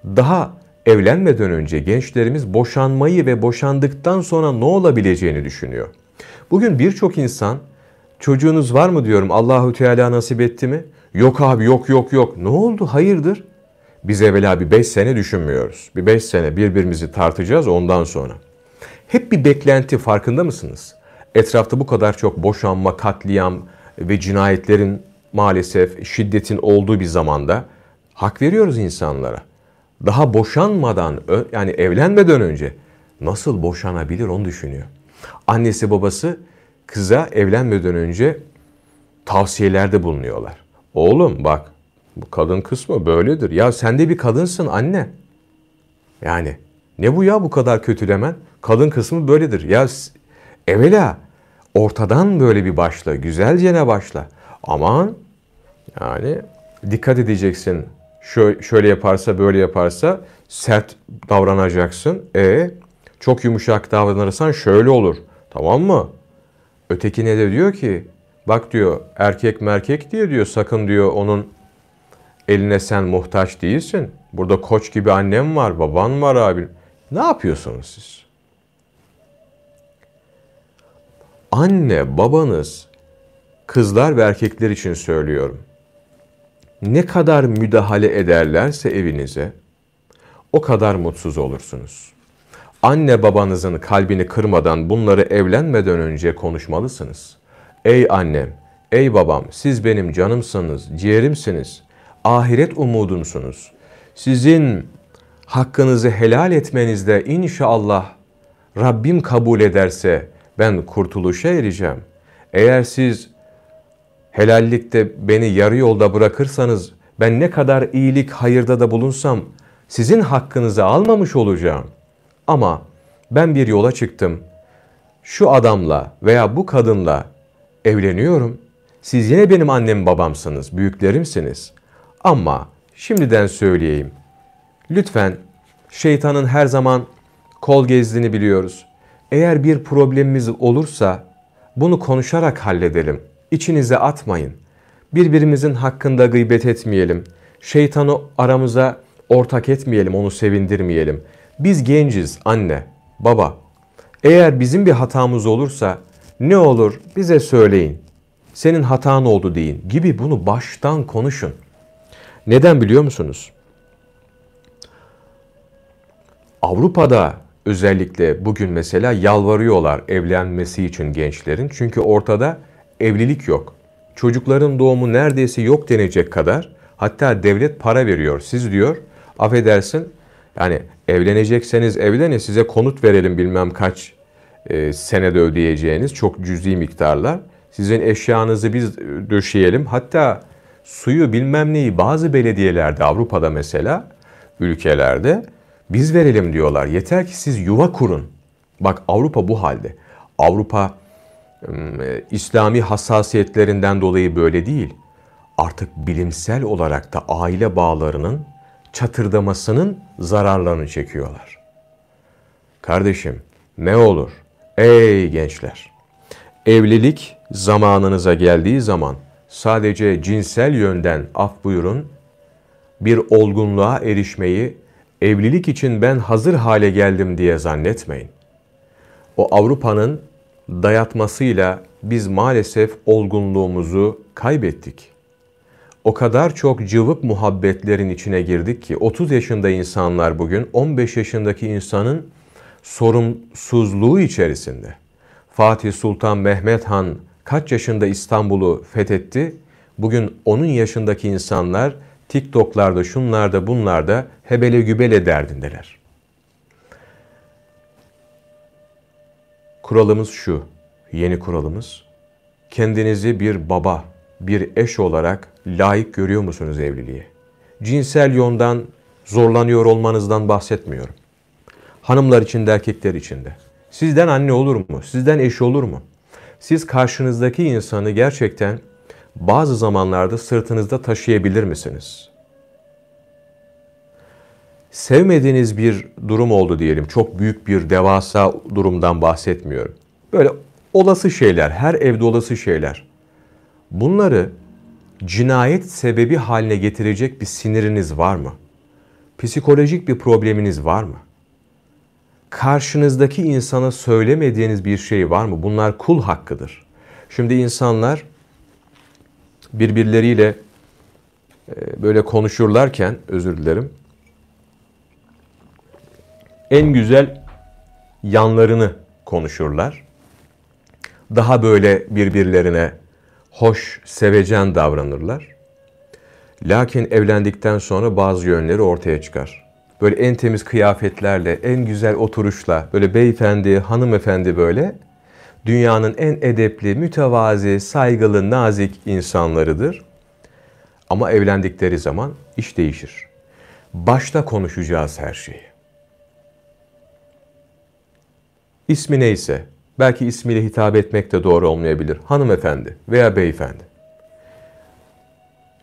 A: daha evlenmeden önce gençlerimiz boşanmayı ve boşandıktan sonra ne olabileceğini düşünüyor. Bugün birçok insan çocuğunuz var mı diyorum Allahu Teala nasip etti mi? Yok abi yok yok yok. Ne oldu? Hayırdır? Biz evvela bir beş sene düşünmüyoruz. Bir beş sene birbirimizi tartacağız ondan sonra. Hep bir beklenti farkında mısınız? Etrafta bu kadar çok boşanma, katliam ve cinayetlerin maalesef şiddetin olduğu bir zamanda hak veriyoruz insanlara daha boşanmadan yani evlenmeden önce nasıl boşanabilir onu düşünüyor. Annesi babası kıza evlenmeden önce tavsiyelerde bulunuyorlar. Oğlum bak bu kadın kısmı böyledir. Ya sen de bir kadınsın anne. Yani ne bu ya bu kadar kötülemen? Kadın kısmı böyledir. Ya evvela ortadan böyle bir başla. Güzelce ne başla. Aman yani dikkat edeceksin şöyle, şöyle yaparsa böyle yaparsa sert davranacaksın. E çok yumuşak davranırsan şöyle olur. Tamam mı? Ötekine de diyor ki bak diyor erkek merkek diye diyor sakın diyor onun eline sen muhtaç değilsin. Burada koç gibi annem var, baban var abi. Ne yapıyorsunuz siz? Anne, babanız, kızlar ve erkekler için söylüyorum. Ne kadar müdahale ederlerse evinize, o kadar mutsuz olursunuz. Anne babanızın kalbini kırmadan bunları evlenmeden önce konuşmalısınız. Ey annem, ey babam, siz benim canımsınız, ciğerimsiniz, ahiret umudunsunuz. Sizin hakkınızı helal etmenizde inşallah Rabbim kabul ederse ben kurtuluşa ereceğim. Eğer siz helallikte beni yarı yolda bırakırsanız ben ne kadar iyilik hayırda da bulunsam sizin hakkınızı almamış olacağım. Ama ben bir yola çıktım. Şu adamla veya bu kadınla evleniyorum. Siz yine benim annem babamsınız, büyüklerimsiniz. Ama şimdiden söyleyeyim. Lütfen şeytanın her zaman kol gezdiğini biliyoruz. Eğer bir problemimiz olursa bunu konuşarak halledelim. İçinize atmayın. Birbirimizin hakkında gıybet etmeyelim. Şeytanı aramıza ortak etmeyelim, onu sevindirmeyelim. Biz genciz anne, baba. Eğer bizim bir hatamız olursa ne olur bize söyleyin. Senin hatan oldu deyin gibi bunu baştan konuşun. Neden biliyor musunuz? Avrupa'da özellikle bugün mesela yalvarıyorlar evlenmesi için gençlerin. Çünkü ortada evlilik yok. Çocukların doğumu neredeyse yok denecek kadar hatta devlet para veriyor. Siz diyor affedersin yani evlenecekseniz evlenin size konut verelim bilmem kaç e, senede ödeyeceğiniz çok cüzi miktarlar. Sizin eşyanızı biz döşeyelim. Hatta suyu bilmem neyi bazı belediyelerde Avrupa'da mesela ülkelerde biz verelim diyorlar. Yeter ki siz yuva kurun. Bak Avrupa bu halde. Avrupa e, İslami hassasiyetlerinden dolayı böyle değil. Artık bilimsel olarak da aile bağlarının çatırdamasının zararlarını çekiyorlar. Kardeşim ne olur ey gençler evlilik zamanınıza geldiği zaman sadece cinsel yönden af buyurun bir olgunluğa erişmeyi evlilik için ben hazır hale geldim diye zannetmeyin. O Avrupa'nın dayatmasıyla biz maalesef olgunluğumuzu kaybettik. O kadar çok cıvık muhabbetlerin içine girdik ki 30 yaşında insanlar bugün 15 yaşındaki insanın sorumsuzluğu içerisinde. Fatih Sultan Mehmet Han kaç yaşında İstanbul'u fethetti? Bugün onun yaşındaki insanlar TikTok'larda, şunlarda, bunlarda hebele gübele derdindeler. Kuralımız şu, yeni kuralımız. Kendinizi bir baba, bir eş olarak layık görüyor musunuz evliliğe? Cinsel yondan zorlanıyor olmanızdan bahsetmiyorum. Hanımlar için de erkekler için de. Sizden anne olur mu? Sizden eş olur mu? Siz karşınızdaki insanı gerçekten bazı zamanlarda sırtınızda taşıyabilir misiniz? Sevmediğiniz bir durum oldu diyelim. Çok büyük bir devasa durumdan bahsetmiyorum. Böyle olası şeyler, her evde olası şeyler. Bunları cinayet sebebi haline getirecek bir siniriniz var mı? Psikolojik bir probleminiz var mı? Karşınızdaki insana söylemediğiniz bir şey var mı? Bunlar kul hakkıdır. Şimdi insanlar birbirleriyle e, böyle konuşurlarken, özür dilerim, en güzel yanlarını konuşurlar. Daha böyle birbirlerine hoş, sevecen davranırlar. Lakin evlendikten sonra bazı yönleri ortaya çıkar. Böyle en temiz kıyafetlerle, en güzel oturuşla, böyle beyefendi, hanımefendi böyle dünyanın en edepli, mütevazi, saygılı, nazik insanlarıdır. Ama evlendikleri zaman iş değişir. Başta konuşacağız her şeyi. İsmi neyse, belki ismiyle hitap etmek de doğru olmayabilir. Hanımefendi veya beyefendi.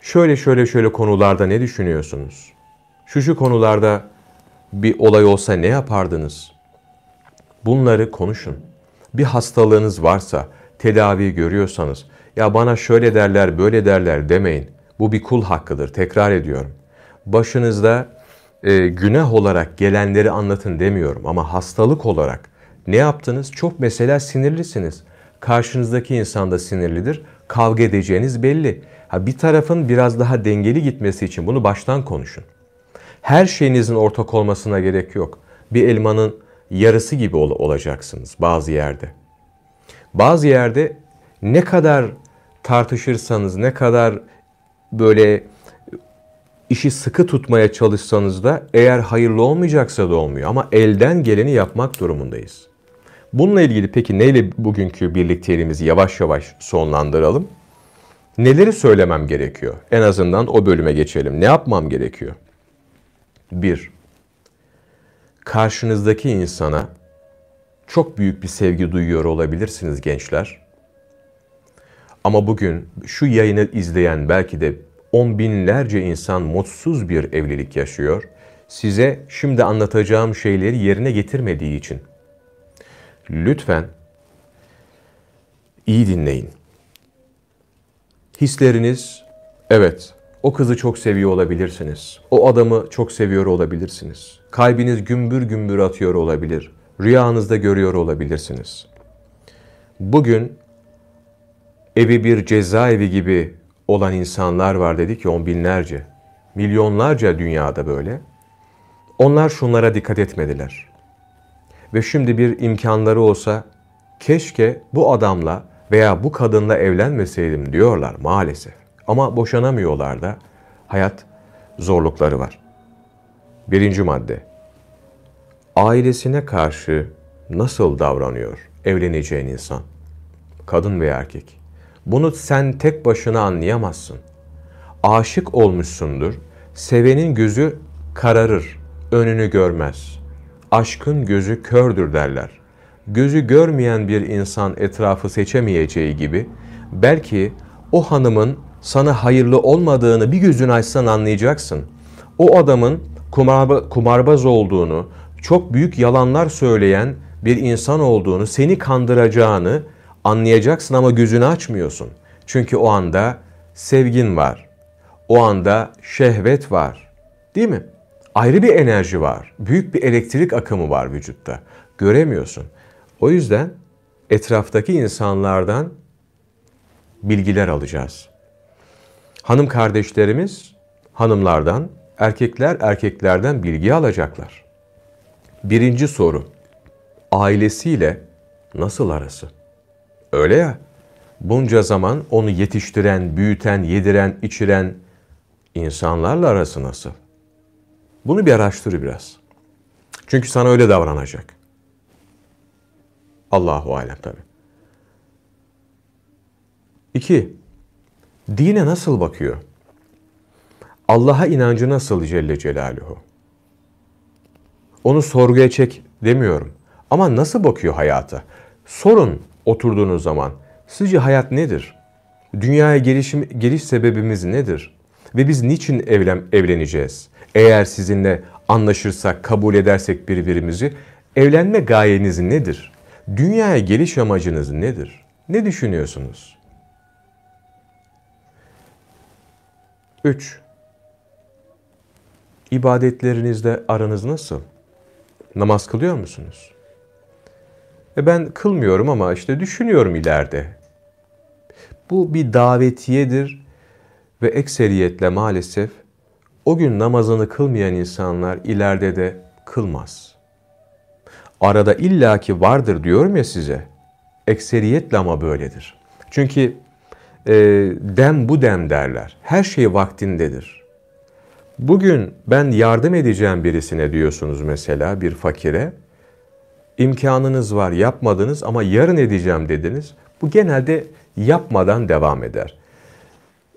A: şöyle şöyle şöyle konularda ne düşünüyorsunuz? Şu şu konularda bir olay olsa ne yapardınız? Bunları konuşun. Bir hastalığınız varsa, tedavi görüyorsanız, ya bana şöyle derler, böyle derler demeyin. Bu bir kul hakkıdır, tekrar ediyorum. Başınızda e, günah olarak gelenleri anlatın demiyorum ama hastalık olarak ne yaptınız? Çok mesela sinirlisiniz. Karşınızdaki insan da sinirlidir. Kavga edeceğiniz belli. Ha, bir tarafın biraz daha dengeli gitmesi için bunu baştan konuşun. Her şeyinizin ortak olmasına gerek yok. Bir elmanın yarısı gibi ol olacaksınız bazı yerde. Bazı yerde ne kadar tartışırsanız, ne kadar böyle işi sıkı tutmaya çalışsanız da eğer hayırlı olmayacaksa da olmuyor. Ama elden geleni yapmak durumundayız. Bununla ilgili peki neyle bugünkü birlikteliğimizi yavaş yavaş sonlandıralım? Neleri söylemem gerekiyor? En azından o bölüme geçelim. Ne yapmam gerekiyor? Bir, karşınızdaki insana çok büyük bir sevgi duyuyor olabilirsiniz gençler. Ama bugün şu yayını izleyen belki de on binlerce insan mutsuz bir evlilik yaşıyor. Size şimdi anlatacağım şeyleri yerine getirmediği için. Lütfen iyi dinleyin. Hisleriniz, evet o kızı çok seviyor olabilirsiniz. O adamı çok seviyor olabilirsiniz. Kalbiniz gümbür gümbür atıyor olabilir. Rüyanızda görüyor olabilirsiniz. Bugün evi bir cezaevi gibi olan insanlar var dedi ki on binlerce, milyonlarca dünyada böyle. Onlar şunlara dikkat etmediler. Ve şimdi bir imkanları olsa keşke bu adamla veya bu kadınla evlenmeseydim diyorlar maalesef. Ama boşanamıyorlar da hayat zorlukları var. Birinci madde. Ailesine karşı nasıl davranıyor evleneceğin insan? Kadın veya erkek. Bunu sen tek başına anlayamazsın. Aşık olmuşsundur. Sevenin gözü kararır, önünü görmez. Aşkın gözü kördür derler. Gözü görmeyen bir insan etrafı seçemeyeceği gibi belki o hanımın sana hayırlı olmadığını bir gözün açsan anlayacaksın. O adamın kumarba, kumarbaz olduğunu, çok büyük yalanlar söyleyen bir insan olduğunu, seni kandıracağını anlayacaksın ama gözünü açmıyorsun. Çünkü o anda sevgin var. O anda şehvet var. Değil mi? Ayrı bir enerji var. Büyük bir elektrik akımı var vücutta. Göremiyorsun. O yüzden etraftaki insanlardan bilgiler alacağız. Hanım kardeşlerimiz hanımlardan, erkekler erkeklerden bilgi alacaklar. Birinci soru. Ailesiyle nasıl arası? Öyle ya. Bunca zaman onu yetiştiren, büyüten, yediren, içiren insanlarla arası nasıl? Bunu bir araştır biraz. Çünkü sana öyle davranacak. Allahu alem tabi. İki, dine nasıl bakıyor? Allah'a inancı nasıl Celle Celaluhu? Onu sorguya çek demiyorum. Ama nasıl bakıyor hayata? Sorun oturduğunuz zaman. Sizce hayat nedir? Dünyaya gelişim, geliş sebebimiz nedir? Ve biz niçin evlen, evleneceğiz? Eğer sizinle anlaşırsak, kabul edersek birbirimizi, evlenme gayeniz nedir? Dünyaya geliş amacınız nedir? Ne düşünüyorsunuz? 3. İbadetlerinizde aranız nasıl? Namaz kılıyor musunuz? E ben kılmıyorum ama işte düşünüyorum ileride. Bu bir davetiyedir ve ekseriyetle maalesef o gün namazını kılmayan insanlar ileride de kılmaz. Arada illaki vardır diyorum ya size. Ekseriyetle ama böyledir. Çünkü e, dem bu dem derler. Her şey vaktindedir. Bugün ben yardım edeceğim birisine diyorsunuz mesela bir fakire imkanınız var yapmadınız ama yarın edeceğim dediniz. Bu genelde yapmadan devam eder.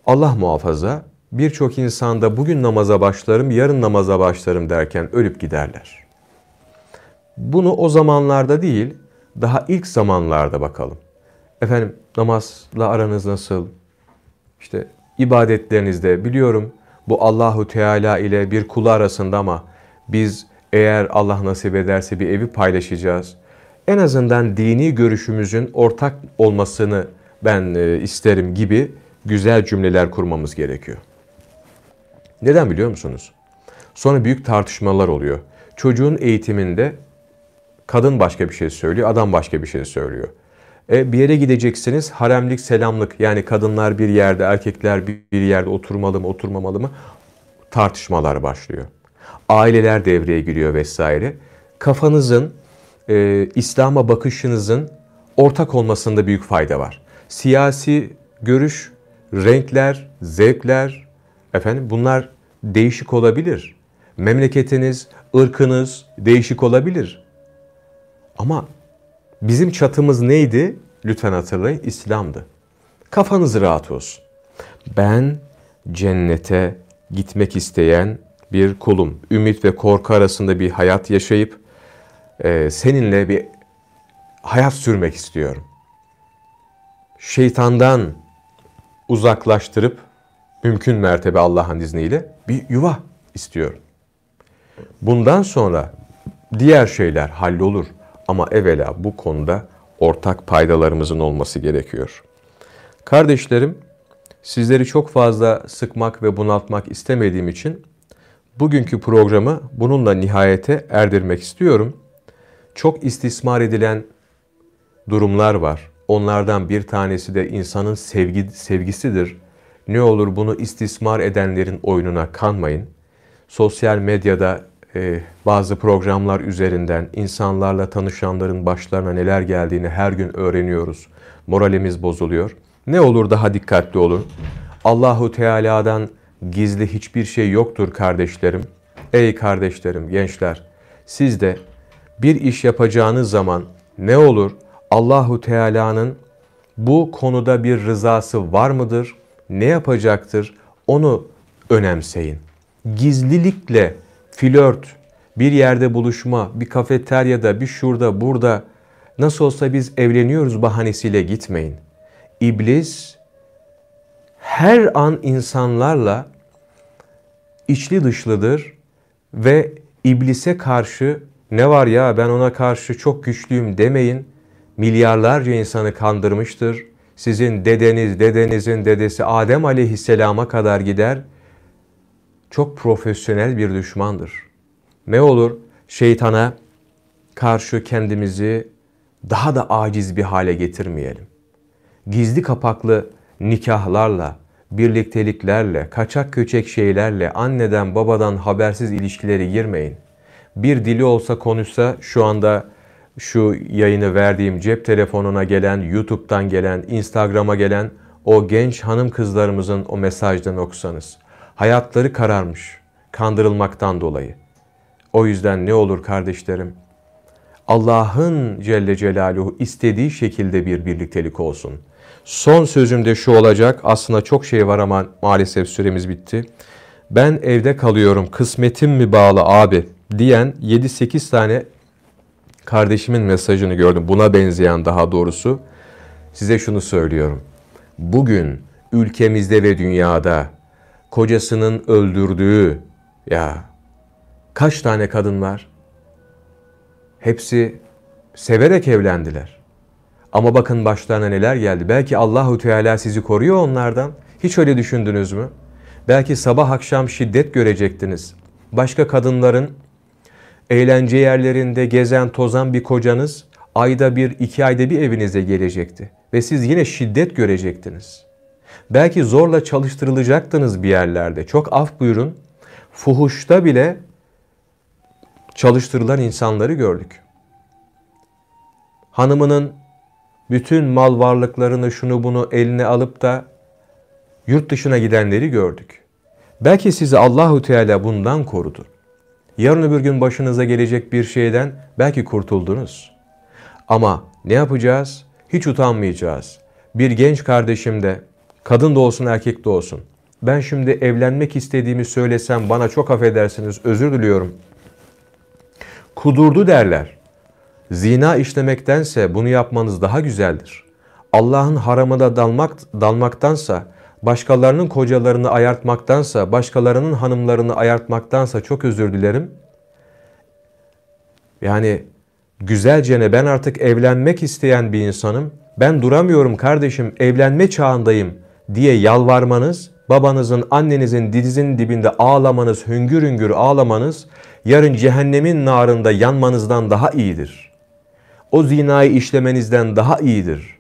A: Allah muhafaza birçok insanda bugün namaza başlarım, yarın namaza başlarım derken ölüp giderler. Bunu o zamanlarda değil, daha ilk zamanlarda bakalım. Efendim namazla aranız nasıl? İşte ibadetlerinizde biliyorum bu Allahu Teala ile bir kulu arasında ama biz eğer Allah nasip ederse bir evi paylaşacağız. En azından dini görüşümüzün ortak olmasını ben e, isterim gibi güzel cümleler kurmamız gerekiyor. Neden biliyor musunuz? Sonra büyük tartışmalar oluyor. Çocuğun eğitiminde kadın başka bir şey söylüyor, adam başka bir şey söylüyor. E, bir yere gideceksiniz, haremlik, selamlık yani kadınlar bir yerde, erkekler bir yerde oturmalı mı, oturmamalı mı tartışmalar başlıyor. Aileler devreye giriyor vesaire. Kafanızın, e, İslam'a bakışınızın ortak olmasında büyük fayda var. Siyasi görüş, renkler, zevkler, efendim bunlar değişik olabilir. Memleketiniz, ırkınız değişik olabilir. Ama bizim çatımız neydi? Lütfen hatırlayın, İslam'dı. Kafanız rahat olsun. Ben cennete gitmek isteyen bir kulum. Ümit ve korku arasında bir hayat yaşayıp e, seninle bir hayat sürmek istiyorum. Şeytandan uzaklaştırıp mümkün mertebe Allah'ın izniyle bir yuva istiyorum. Bundan sonra diğer şeyler hallolur ama evvela bu konuda ortak paydalarımızın olması gerekiyor. Kardeşlerim, sizleri çok fazla sıkmak ve bunaltmak istemediğim için bugünkü programı bununla nihayete erdirmek istiyorum. Çok istismar edilen durumlar var. Onlardan bir tanesi de insanın sevgi, sevgisidir. Ne olur bunu istismar edenlerin oyununa kanmayın. Sosyal medyada e, bazı programlar üzerinden insanlarla tanışanların başlarına neler geldiğini her gün öğreniyoruz. Moralimiz bozuluyor. Ne olur daha dikkatli olun. Allahu Teala'dan gizli hiçbir şey yoktur kardeşlerim. Ey kardeşlerim, gençler, siz de bir iş yapacağınız zaman ne olur Allahu Teala'nın bu konuda bir rızası var mıdır? Ne yapacaktır? Onu önemseyin. Gizlilikle flört, bir yerde buluşma, bir kafeteryada, bir şurada, burada nasıl olsa biz evleniyoruz bahanesiyle gitmeyin. İblis her an insanlarla içli dışlıdır ve iblise karşı ne var ya ben ona karşı çok güçlüyüm demeyin. Milyarlarca insanı kandırmıştır. Sizin dedeniz, dedenizin dedesi Adem aleyhisselama kadar gider. Çok profesyonel bir düşmandır. Ne olur şeytana karşı kendimizi daha da aciz bir hale getirmeyelim. Gizli kapaklı nikahlarla, birlikteliklerle, kaçak köçek şeylerle, anneden babadan habersiz ilişkileri girmeyin. Bir dili olsa konuşsa şu anda şu yayını verdiğim cep telefonuna gelen, YouTube'dan gelen, Instagram'a gelen o genç hanım kızlarımızın o mesajdan okusanız. Hayatları kararmış kandırılmaktan dolayı. O yüzden ne olur kardeşlerim? Allah'ın Celle Celaluhu istediği şekilde bir birliktelik olsun. Son sözüm de şu olacak. Aslında çok şey var ama maalesef süremiz bitti. Ben evde kalıyorum, kısmetim mi bağlı abi diyen 7-8 tane kardeşimin mesajını gördüm. Buna benzeyen daha doğrusu. Size şunu söylüyorum. Bugün ülkemizde ve dünyada kocasının öldürdüğü ya kaç tane kadın var? Hepsi severek evlendiler. Ama bakın başlarına neler geldi. Belki Allahu Teala sizi koruyor onlardan. Hiç öyle düşündünüz mü? Belki sabah akşam şiddet görecektiniz. Başka kadınların eğlence yerlerinde gezen tozan bir kocanız ayda bir, iki ayda bir evinize gelecekti. Ve siz yine şiddet görecektiniz. Belki zorla çalıştırılacaktınız bir yerlerde. Çok af buyurun. Fuhuşta bile çalıştırılan insanları gördük. Hanımının bütün mal varlıklarını şunu bunu eline alıp da yurt dışına gidenleri gördük. Belki sizi Allahu Teala bundan korudu. Yarın öbür gün başınıza gelecek bir şeyden belki kurtuldunuz. Ama ne yapacağız? Hiç utanmayacağız. Bir genç kardeşim de, kadın da olsun erkek de olsun. Ben şimdi evlenmek istediğimi söylesem bana çok affedersiniz, özür diliyorum. Kudurdu derler. Zina işlemektense bunu yapmanız daha güzeldir. Allah'ın haramına dalmak, dalmaktansa başkalarının kocalarını ayartmaktansa, başkalarının hanımlarını ayartmaktansa çok özür dilerim. Yani güzelcene ben artık evlenmek isteyen bir insanım. Ben duramıyorum kardeşim, evlenme çağındayım diye yalvarmanız, babanızın, annenizin dizinin dibinde ağlamanız, hüngür hüngür ağlamanız, yarın cehennemin narında yanmanızdan daha iyidir. O zinayı işlemenizden daha iyidir.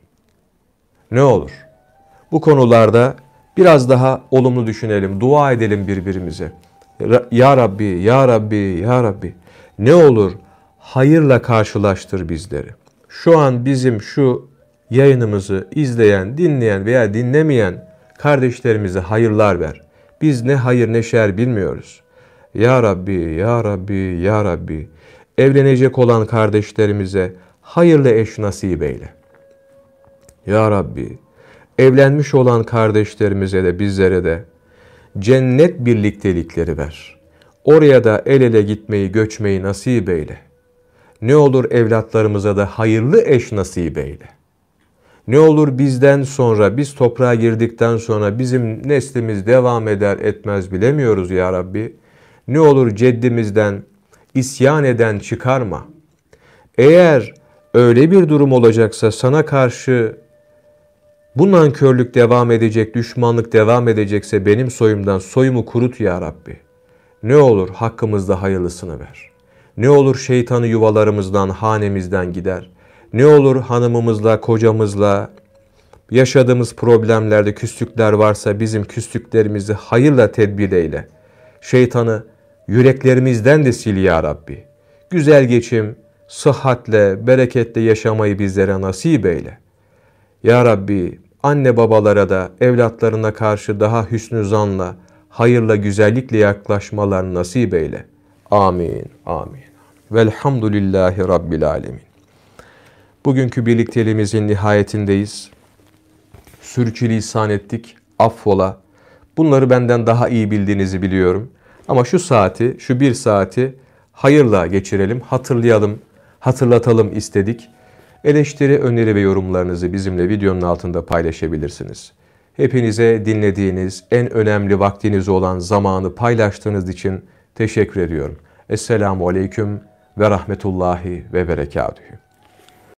A: Ne olur? Bu konularda biraz daha olumlu düşünelim, dua edelim birbirimize. Ya Rabbi, Ya Rabbi, Ya Rabbi. Ne olur hayırla karşılaştır bizleri. Şu an bizim şu yayınımızı izleyen, dinleyen veya dinlemeyen kardeşlerimize hayırlar ver. Biz ne hayır ne şer bilmiyoruz. Ya Rabbi, Ya Rabbi, Ya Rabbi. Evlenecek olan kardeşlerimize hayırlı eş nasip eyle. Ya Rabbi, evlenmiş olan kardeşlerimize de bizlere de cennet birliktelikleri ver. Oraya da el ele gitmeyi, göçmeyi nasip eyle. Ne olur evlatlarımıza da hayırlı eş nasip eyle. Ne olur bizden sonra, biz toprağa girdikten sonra bizim neslimiz devam eder etmez bilemiyoruz ya Rabbi. Ne olur ceddimizden isyan eden çıkarma. Eğer öyle bir durum olacaksa sana karşı bu nankörlük devam edecek, düşmanlık devam edecekse benim soyumdan soyumu kurut ya Rabbi. Ne olur hakkımızda hayırlısını ver. Ne olur şeytanı yuvalarımızdan, hanemizden gider. Ne olur hanımımızla, kocamızla, yaşadığımız problemlerde küslükler varsa bizim küslüklerimizi hayırla tedbir eyle. Şeytanı yüreklerimizden de sil ya Rabbi. Güzel geçim, sıhhatle, bereketle yaşamayı bizlere nasip eyle. Ya Rabbi anne babalara da evlatlarına karşı daha hüsnü zanla, hayırla güzellikle yaklaşmalarını nasip eyle. Amin, amin. Velhamdülillahi Rabbil alemin. Bugünkü birlikteliğimizin nihayetindeyiz. Sürçülisan ettik, affola. Bunları benden daha iyi bildiğinizi biliyorum. Ama şu saati, şu bir saati hayırla geçirelim, hatırlayalım, hatırlatalım istedik. Eleştiri, öneri ve yorumlarınızı bizimle videonun altında paylaşabilirsiniz. Hepinize dinlediğiniz, en önemli vaktiniz olan zamanı paylaştığınız için teşekkür ediyorum. Esselamu Aleyküm ve Rahmetullahi ve Berekatühü.